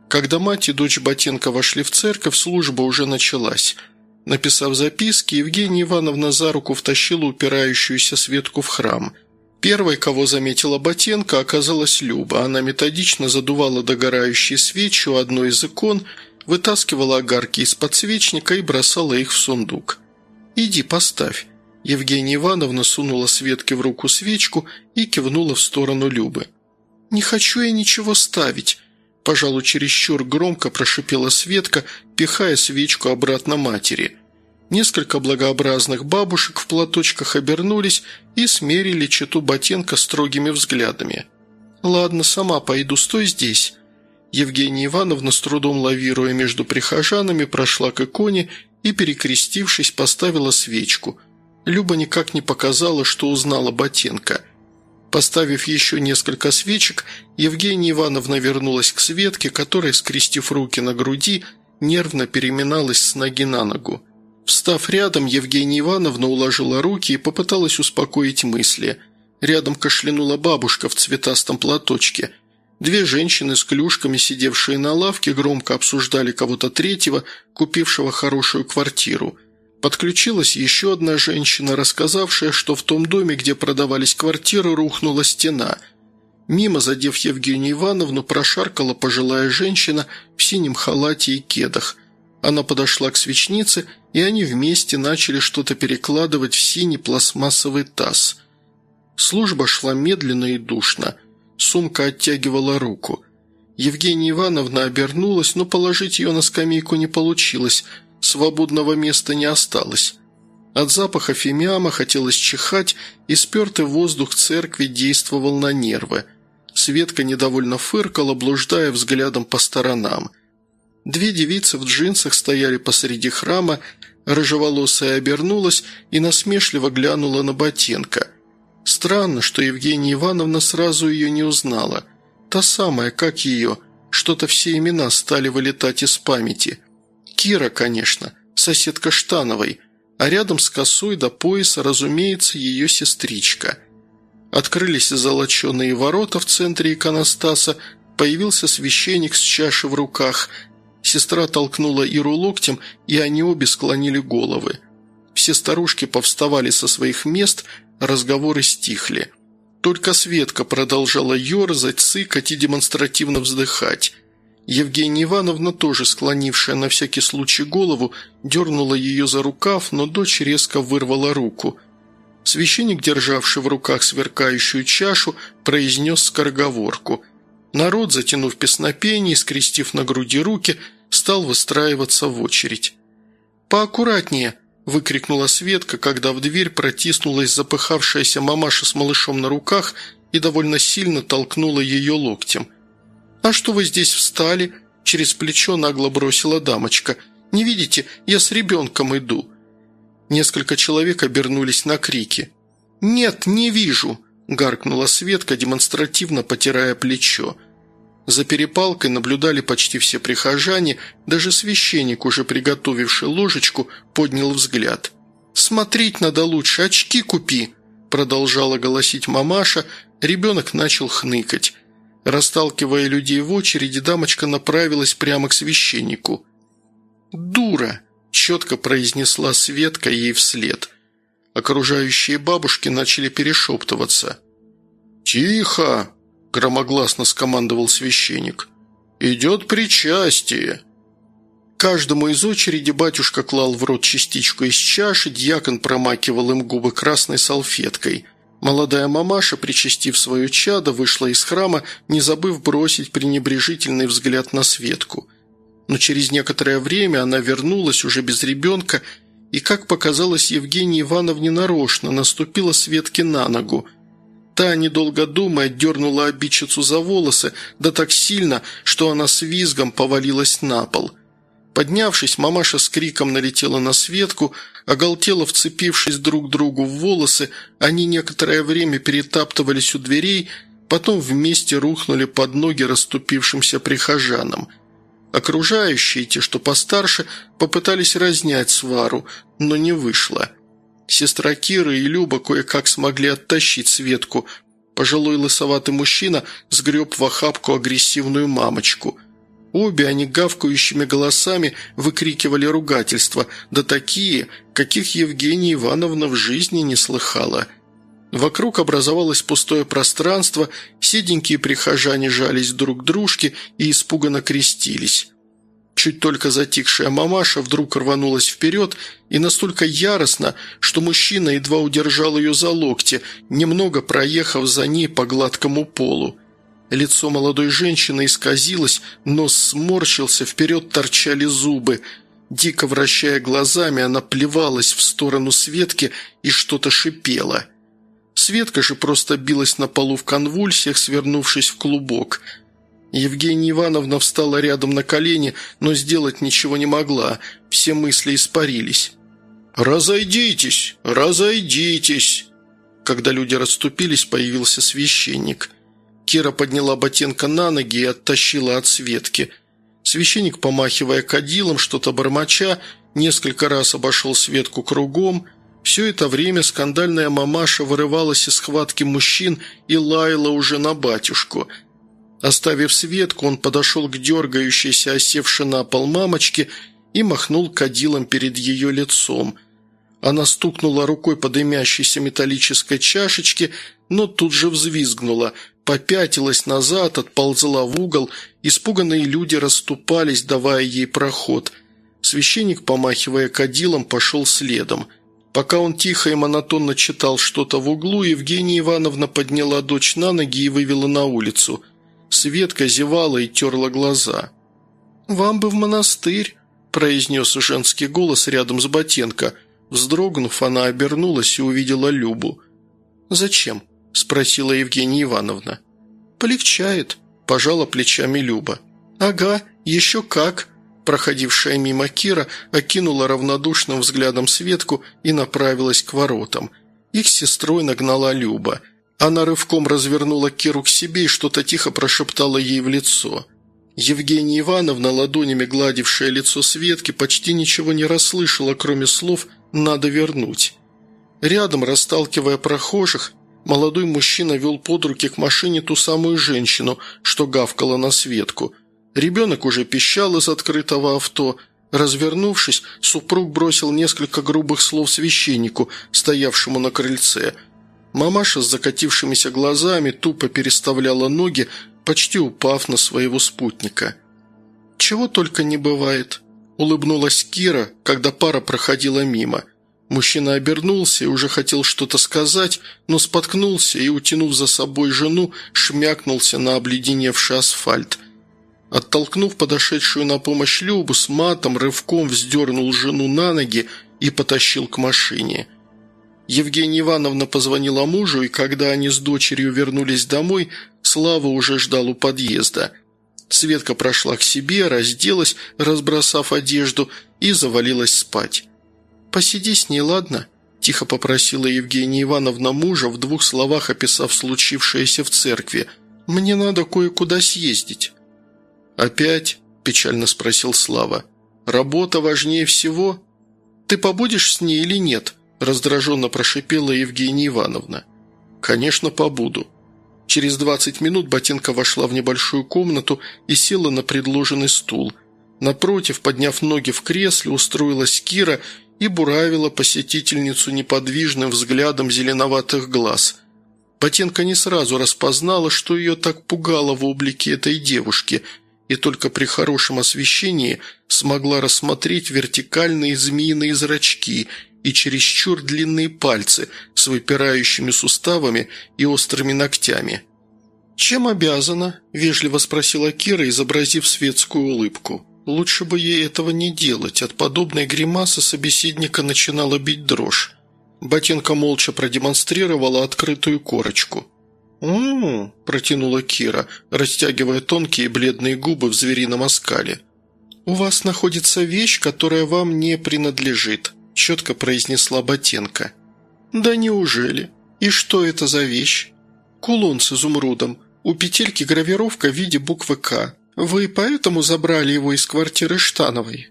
Когда мать и дочь Ботенко вошли в церковь, служба уже началась – Написав записки, Евгения Ивановна за руку втащила упирающуюся Светку в храм. Первой, кого заметила Ботенко, оказалась Люба. Она методично задувала догорающие свечи у одной из икон, вытаскивала огарки из подсвечника и бросала их в сундук. «Иди, поставь». Евгения Ивановна сунула Светке в руку свечку и кивнула в сторону Любы. «Не хочу я ничего ставить», Пожалуй, чересчур громко прошипела Светка, пихая свечку обратно матери. Несколько благообразных бабушек в платочках обернулись и смерили читу Ботенко строгими взглядами. «Ладно, сама пойду, стой здесь». Евгения Ивановна, с трудом лавируя между прихожанами, прошла к иконе и, перекрестившись, поставила свечку. Люба никак не показала, что узнала Ботенко – Поставив еще несколько свечек, Евгения Ивановна вернулась к Светке, которая, скрестив руки на груди, нервно переминалась с ноги на ногу. Встав рядом, Евгения Ивановна уложила руки и попыталась успокоить мысли. Рядом кашлянула бабушка в цветастом платочке. Две женщины с клюшками, сидевшие на лавке, громко обсуждали кого-то третьего, купившего хорошую квартиру. Подключилась еще одна женщина, рассказавшая, что в том доме, где продавались квартиры, рухнула стена. Мимо, задев Евгению Ивановну, прошаркала пожилая женщина в синем халате и кедах. Она подошла к свечнице, и они вместе начали что-то перекладывать в синий пластмассовый таз. Служба шла медленно и душно. Сумка оттягивала руку. Евгения Ивановна обернулась, но положить ее на скамейку не получилось, свободного места не осталось. От запаха фимиама хотелось чихать, и спертый воздух церкви действовал на нервы. Светка недовольно фыркала, блуждая взглядом по сторонам. Две девицы в джинсах стояли посреди храма, рыжеволосая обернулась и насмешливо глянула на Ботенко – Странно, что Евгения Ивановна сразу ее не узнала. Та самая, как ее. Что-то все имена стали вылетать из памяти. Кира, конечно, соседка Штановой, а рядом с косой до пояса, разумеется, ее сестричка. Открылись золоченые ворота в центре иконостаса, появился священник с чашей в руках. Сестра толкнула Иру локтем, и они обе склонили головы. Все старушки повставали со своих мест – разговоры стихли. Только Светка продолжала ерзать, цыкать и демонстративно вздыхать. Евгения Ивановна, тоже склонившая на всякий случай голову, дернула ее за рукав, но дочь резко вырвала руку. Священник, державший в руках сверкающую чашу, произнес скороговорку. Народ, затянув песнопение и скрестив на груди руки, стал выстраиваться в очередь. «Поаккуратнее», – выкрикнула Светка, когда в дверь протиснулась запыхавшаяся мамаша с малышом на руках и довольно сильно толкнула ее локтем. «А что вы здесь встали?» – через плечо нагло бросила дамочка. «Не видите, я с ребенком иду». Несколько человек обернулись на крики. «Нет, не вижу!» – гаркнула Светка, демонстративно потирая плечо – за перепалкой наблюдали почти все прихожане, даже священник, уже приготовивший ложечку, поднял взгляд. «Смотреть надо лучше, очки купи!» Продолжала голосить мамаша, ребенок начал хныкать. Расталкивая людей в очереди, дамочка направилась прямо к священнику. «Дура!» – четко произнесла Светка ей вслед. Окружающие бабушки начали перешептываться. «Тихо!» громогласно скомандовал священник. «Идет причастие!» Каждому из очереди батюшка клал в рот частичку из чаши, дьякон промакивал им губы красной салфеткой. Молодая мамаша, причастив свое чадо, вышла из храма, не забыв бросить пренебрежительный взгляд на Светку. Но через некоторое время она вернулась уже без ребенка и, как показалось Евгении Ивановне нарочно, наступила Светке на ногу – Та, недолго думая, дернула обидчицу за волосы, да так сильно, что она с визгом повалилась на пол. Поднявшись, мамаша с криком налетела на Светку, оголтела, вцепившись друг другу в волосы, они некоторое время перетаптывались у дверей, потом вместе рухнули под ноги расступившимся прихожанам. Окружающие, те, что постарше, попытались разнять свару, но не вышло. Сестра Кира и Люба кое-как смогли оттащить Светку. Пожилой лысоватый мужчина сгреб в охапку агрессивную мамочку. Обе они гавкающими голосами выкрикивали ругательства, да такие, каких Евгения Ивановна в жизни не слыхала. Вокруг образовалось пустое пространство, седенькие прихожане жались друг к дружке и испуганно крестились. Чуть только затихшая мамаша вдруг рванулась вперед и настолько яростно, что мужчина едва удержал ее за локти, немного проехав за ней по гладкому полу. Лицо молодой женщины исказилось, нос сморщился, вперед торчали зубы. Дико вращая глазами, она плевалась в сторону Светки и что-то шипела. Светка же просто билась на полу в конвульсиях, свернувшись в клубок – Евгения Ивановна встала рядом на колени, но сделать ничего не могла, все мысли испарились. «Разойдитесь! Разойдитесь!» Когда люди расступились, появился священник. Кира подняла ботинка на ноги и оттащила от Светки. Священник, помахивая кадилом, что-то бормоча, несколько раз обошел Светку кругом. Все это время скандальная мамаша вырывалась из схватки мужчин и лаяла уже на батюшку. Оставив Светку, он подошел к дергающейся, осевшей на пол мамочке и махнул кадилом перед ее лицом. Она стукнула рукой по дымящейся металлической чашечке, но тут же взвизгнула, попятилась назад, отползла в угол, испуганные люди расступались, давая ей проход. Священник, помахивая кадилом, пошел следом. Пока он тихо и монотонно читал что-то в углу, Евгения Ивановна подняла дочь на ноги и вывела на улицу. Светка зевала и терла глаза. «Вам бы в монастырь», – произнес женский голос рядом с Ботенко. Вздрогнув, она обернулась и увидела Любу. «Зачем?» – спросила Евгения Ивановна. «Полегчает», – пожала плечами Люба. «Ага, еще как», – проходившая мимо Кира окинула равнодушным взглядом Светку и направилась к воротам. Их сестрой нагнала Люба. Она рывком развернула Киру к себе и что-то тихо прошептала ей в лицо. Евгения Ивановна, ладонями гладившая лицо Светки, почти ничего не расслышала, кроме слов «надо вернуть». Рядом, расталкивая прохожих, молодой мужчина вел под руки к машине ту самую женщину, что гавкала на Светку. Ребенок уже пищал из открытого авто. Развернувшись, супруг бросил несколько грубых слов священнику, стоявшему на крыльце. Мамаша с закатившимися глазами тупо переставляла ноги, почти упав на своего спутника. «Чего только не бывает», – улыбнулась Кира, когда пара проходила мимо. Мужчина обернулся и уже хотел что-то сказать, но споткнулся и, утянув за собой жену, шмякнулся на обледеневший асфальт. Оттолкнув подошедшую на помощь Любу, с матом рывком вздернул жену на ноги и потащил к машине. Евгения Ивановна позвонила мужу, и когда они с дочерью вернулись домой, Слава уже ждал у подъезда. Светка прошла к себе, разделась, разбросав одежду, и завалилась спать. «Посиди с ней, ладно?» – тихо попросила Евгения Ивановна мужа, в двух словах описав случившееся в церкви. «Мне надо кое-куда съездить». «Опять?» – печально спросил Слава. «Работа важнее всего?» «Ты побудешь с ней или нет?» – раздраженно прошипела Евгения Ивановна. «Конечно, побуду». Через двадцать минут Ботинка вошла в небольшую комнату и села на предложенный стул. Напротив, подняв ноги в кресле, устроилась Кира и буравила посетительницу неподвижным взглядом зеленоватых глаз. Ботинка не сразу распознала, что ее так пугало в облике этой девушки – и только при хорошем освещении смогла рассмотреть вертикальные змеиные зрачки и чересчур длинные пальцы с выпирающими суставами и острыми ногтями. «Чем обязана?» – вежливо спросила Кира, изобразив светскую улыбку. Лучше бы ей этого не делать, от подобной гримасы собеседника начинала бить дрожь. Ботинка молча продемонстрировала открытую корочку. «М-м-м», протянула Кира, растягивая тонкие бледные губы в зверином оскале. «У вас находится вещь, которая вам не принадлежит», – четко произнесла Ботенко. «Да неужели? И что это за вещь?» «Кулон с изумрудом. У петельки гравировка в виде буквы «К». Вы поэтому забрали его из квартиры Штановой?»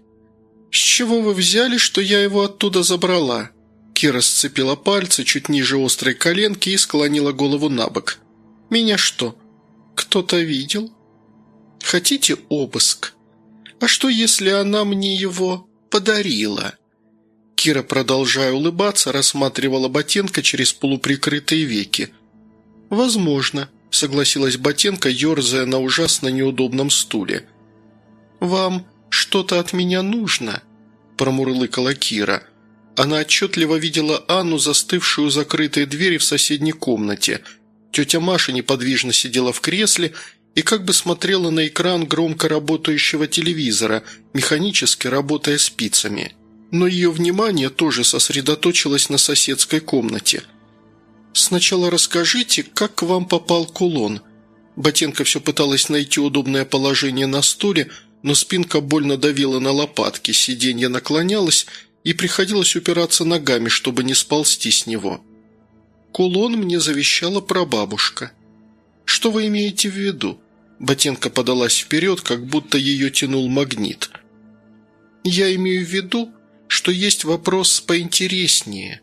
«С чего вы взяли, что я его оттуда забрала?» Кира сцепила пальцы чуть ниже острой коленки и склонила голову на бок. «Меня что, кто-то видел?» «Хотите обыск? А что, если она мне его подарила?» Кира, продолжая улыбаться, рассматривала Ботенко через полуприкрытые веки. «Возможно», – согласилась Ботенко, ерзая на ужасно неудобном стуле. «Вам что-то от меня нужно?» – промурлыкала Кира. Она отчетливо видела Анну, застывшую у закрытой двери в соседней комнате. Тетя Маша неподвижно сидела в кресле и как бы смотрела на экран громко работающего телевизора, механически работая спицами но ее внимание тоже сосредоточилось на соседской комнате. «Сначала расскажите, как к вам попал кулон?» Ботенко все пыталась найти удобное положение на стуле, но спинка больно давила на лопатки, сиденье наклонялось, и приходилось упираться ногами, чтобы не сползти с него. «Кулон мне завещала прабабушка». «Что вы имеете в виду?» Ботенко подалась вперед, как будто ее тянул магнит. «Я имею в виду, что есть вопрос поинтереснее».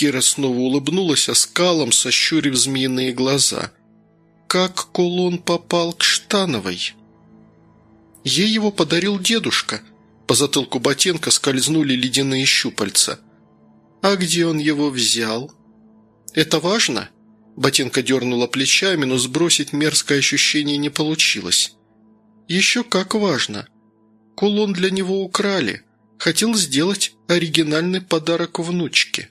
Кира снова улыбнулась оскалом, сощурив змеиные глаза. «Как кулон попал к Штановой?» «Ей его подарил дедушка». По затылку ботинка скользнули ледяные щупальца. «А где он его взял?» «Это важно?» Ботинка дернула плечами, но сбросить мерзкое ощущение не получилось. «Еще как важно. Кулон для него украли. Хотел сделать оригинальный подарок внучке».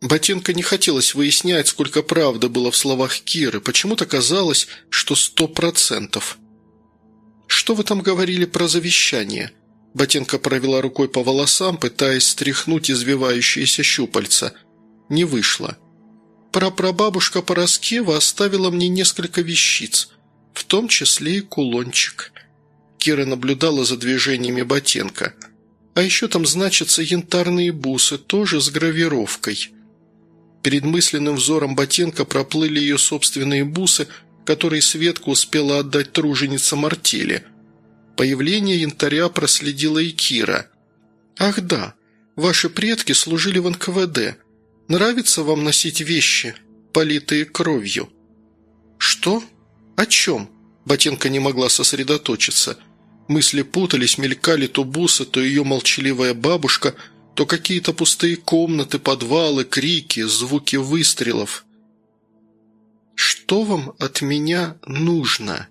Ботинка не хотелось выяснять, сколько правды было в словах Киры. Почему-то казалось, что сто процентов. «Что вы там говорили про завещание?» Ботинка провела рукой по волосам, пытаясь стряхнуть извивающиеся щупальца. Не вышло. Прапрабабушка Пороскева оставила мне несколько вещиц, в том числе и кулончик. Кира наблюдала за движениями Ботенко. А еще там значатся янтарные бусы, тоже с гравировкой. Перед мысленным взором Ботенко проплыли ее собственные бусы, которые Светка успела отдать труженице Мартеле. Появление янтаря проследила и Кира. «Ах да, ваши предки служили в НКВД. Нравится вам носить вещи, политые кровью?» «Что? О чем?» Ботенко не могла сосредоточиться. Мысли путались, мелькали то бусы, то ее молчаливая бабушка, то какие-то пустые комнаты, подвалы, крики, звуки выстрелов. «Что вам от меня нужно?»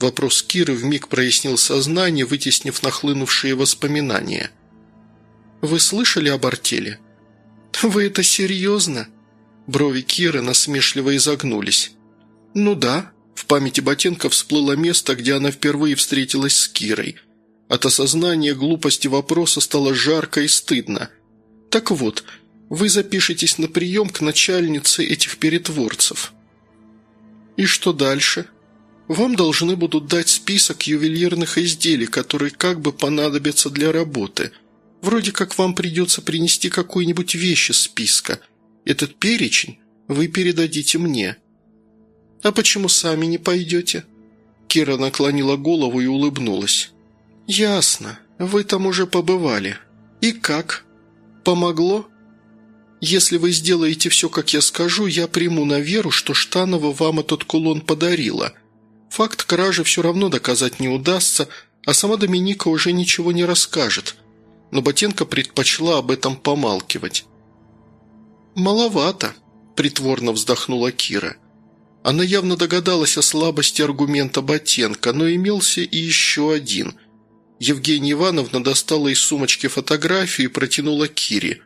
Вопрос Киры вмиг прояснил сознание, вытеснив нахлынувшие воспоминания. «Вы слышали об артели?» «Вы это серьезно?» Брови Киры насмешливо изогнулись. «Ну да». В памяти Ботенко всплыло место, где она впервые встретилась с Кирой. От осознания глупости вопроса стало жарко и стыдно. «Так вот, вы запишетесь на прием к начальнице этих перетворцев». «И что дальше?» «Вам должны будут дать список ювелирных изделий, которые как бы понадобятся для работы». Вроде как вам придется принести какую-нибудь вещь из списка. Этот перечень вы передадите мне». «А почему сами не пойдете?» Кира наклонила голову и улыбнулась. «Ясно. Вы там уже побывали. И как? Помогло?» «Если вы сделаете все, как я скажу, я приму на веру, что Штанова вам этот кулон подарила. Факт кражи все равно доказать не удастся, а сама Доминика уже ничего не расскажет но Ботенко предпочла об этом помалкивать. «Маловато», – притворно вздохнула Кира. Она явно догадалась о слабости аргумента Ботенко, но имелся и еще один. Евгения Ивановна достала из сумочки фотографию и протянула Кире.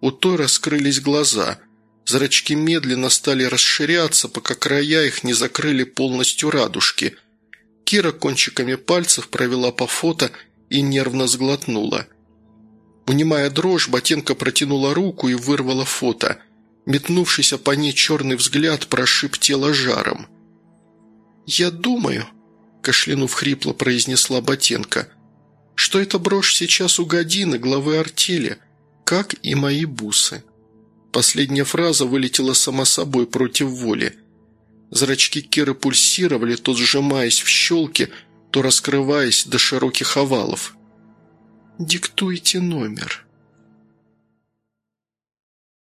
У той раскрылись глаза. Зрачки медленно стали расширяться, пока края их не закрыли полностью радужки. Кира кончиками пальцев провела по фото и нервно сглотнула – Унимая дрожь, Ботенко протянула руку и вырвала фото. Метнувшийся по ней черный взгляд прошиб тело жаром. «Я думаю», – кашлянув хрипло произнесла Ботенко, – «что эта брошь сейчас у Годины, главы артели, как и мои бусы». Последняя фраза вылетела сама собой против воли. Зрачки Киры пульсировали, то сжимаясь в щелки, то раскрываясь до широких овалов. «Диктуйте номер»,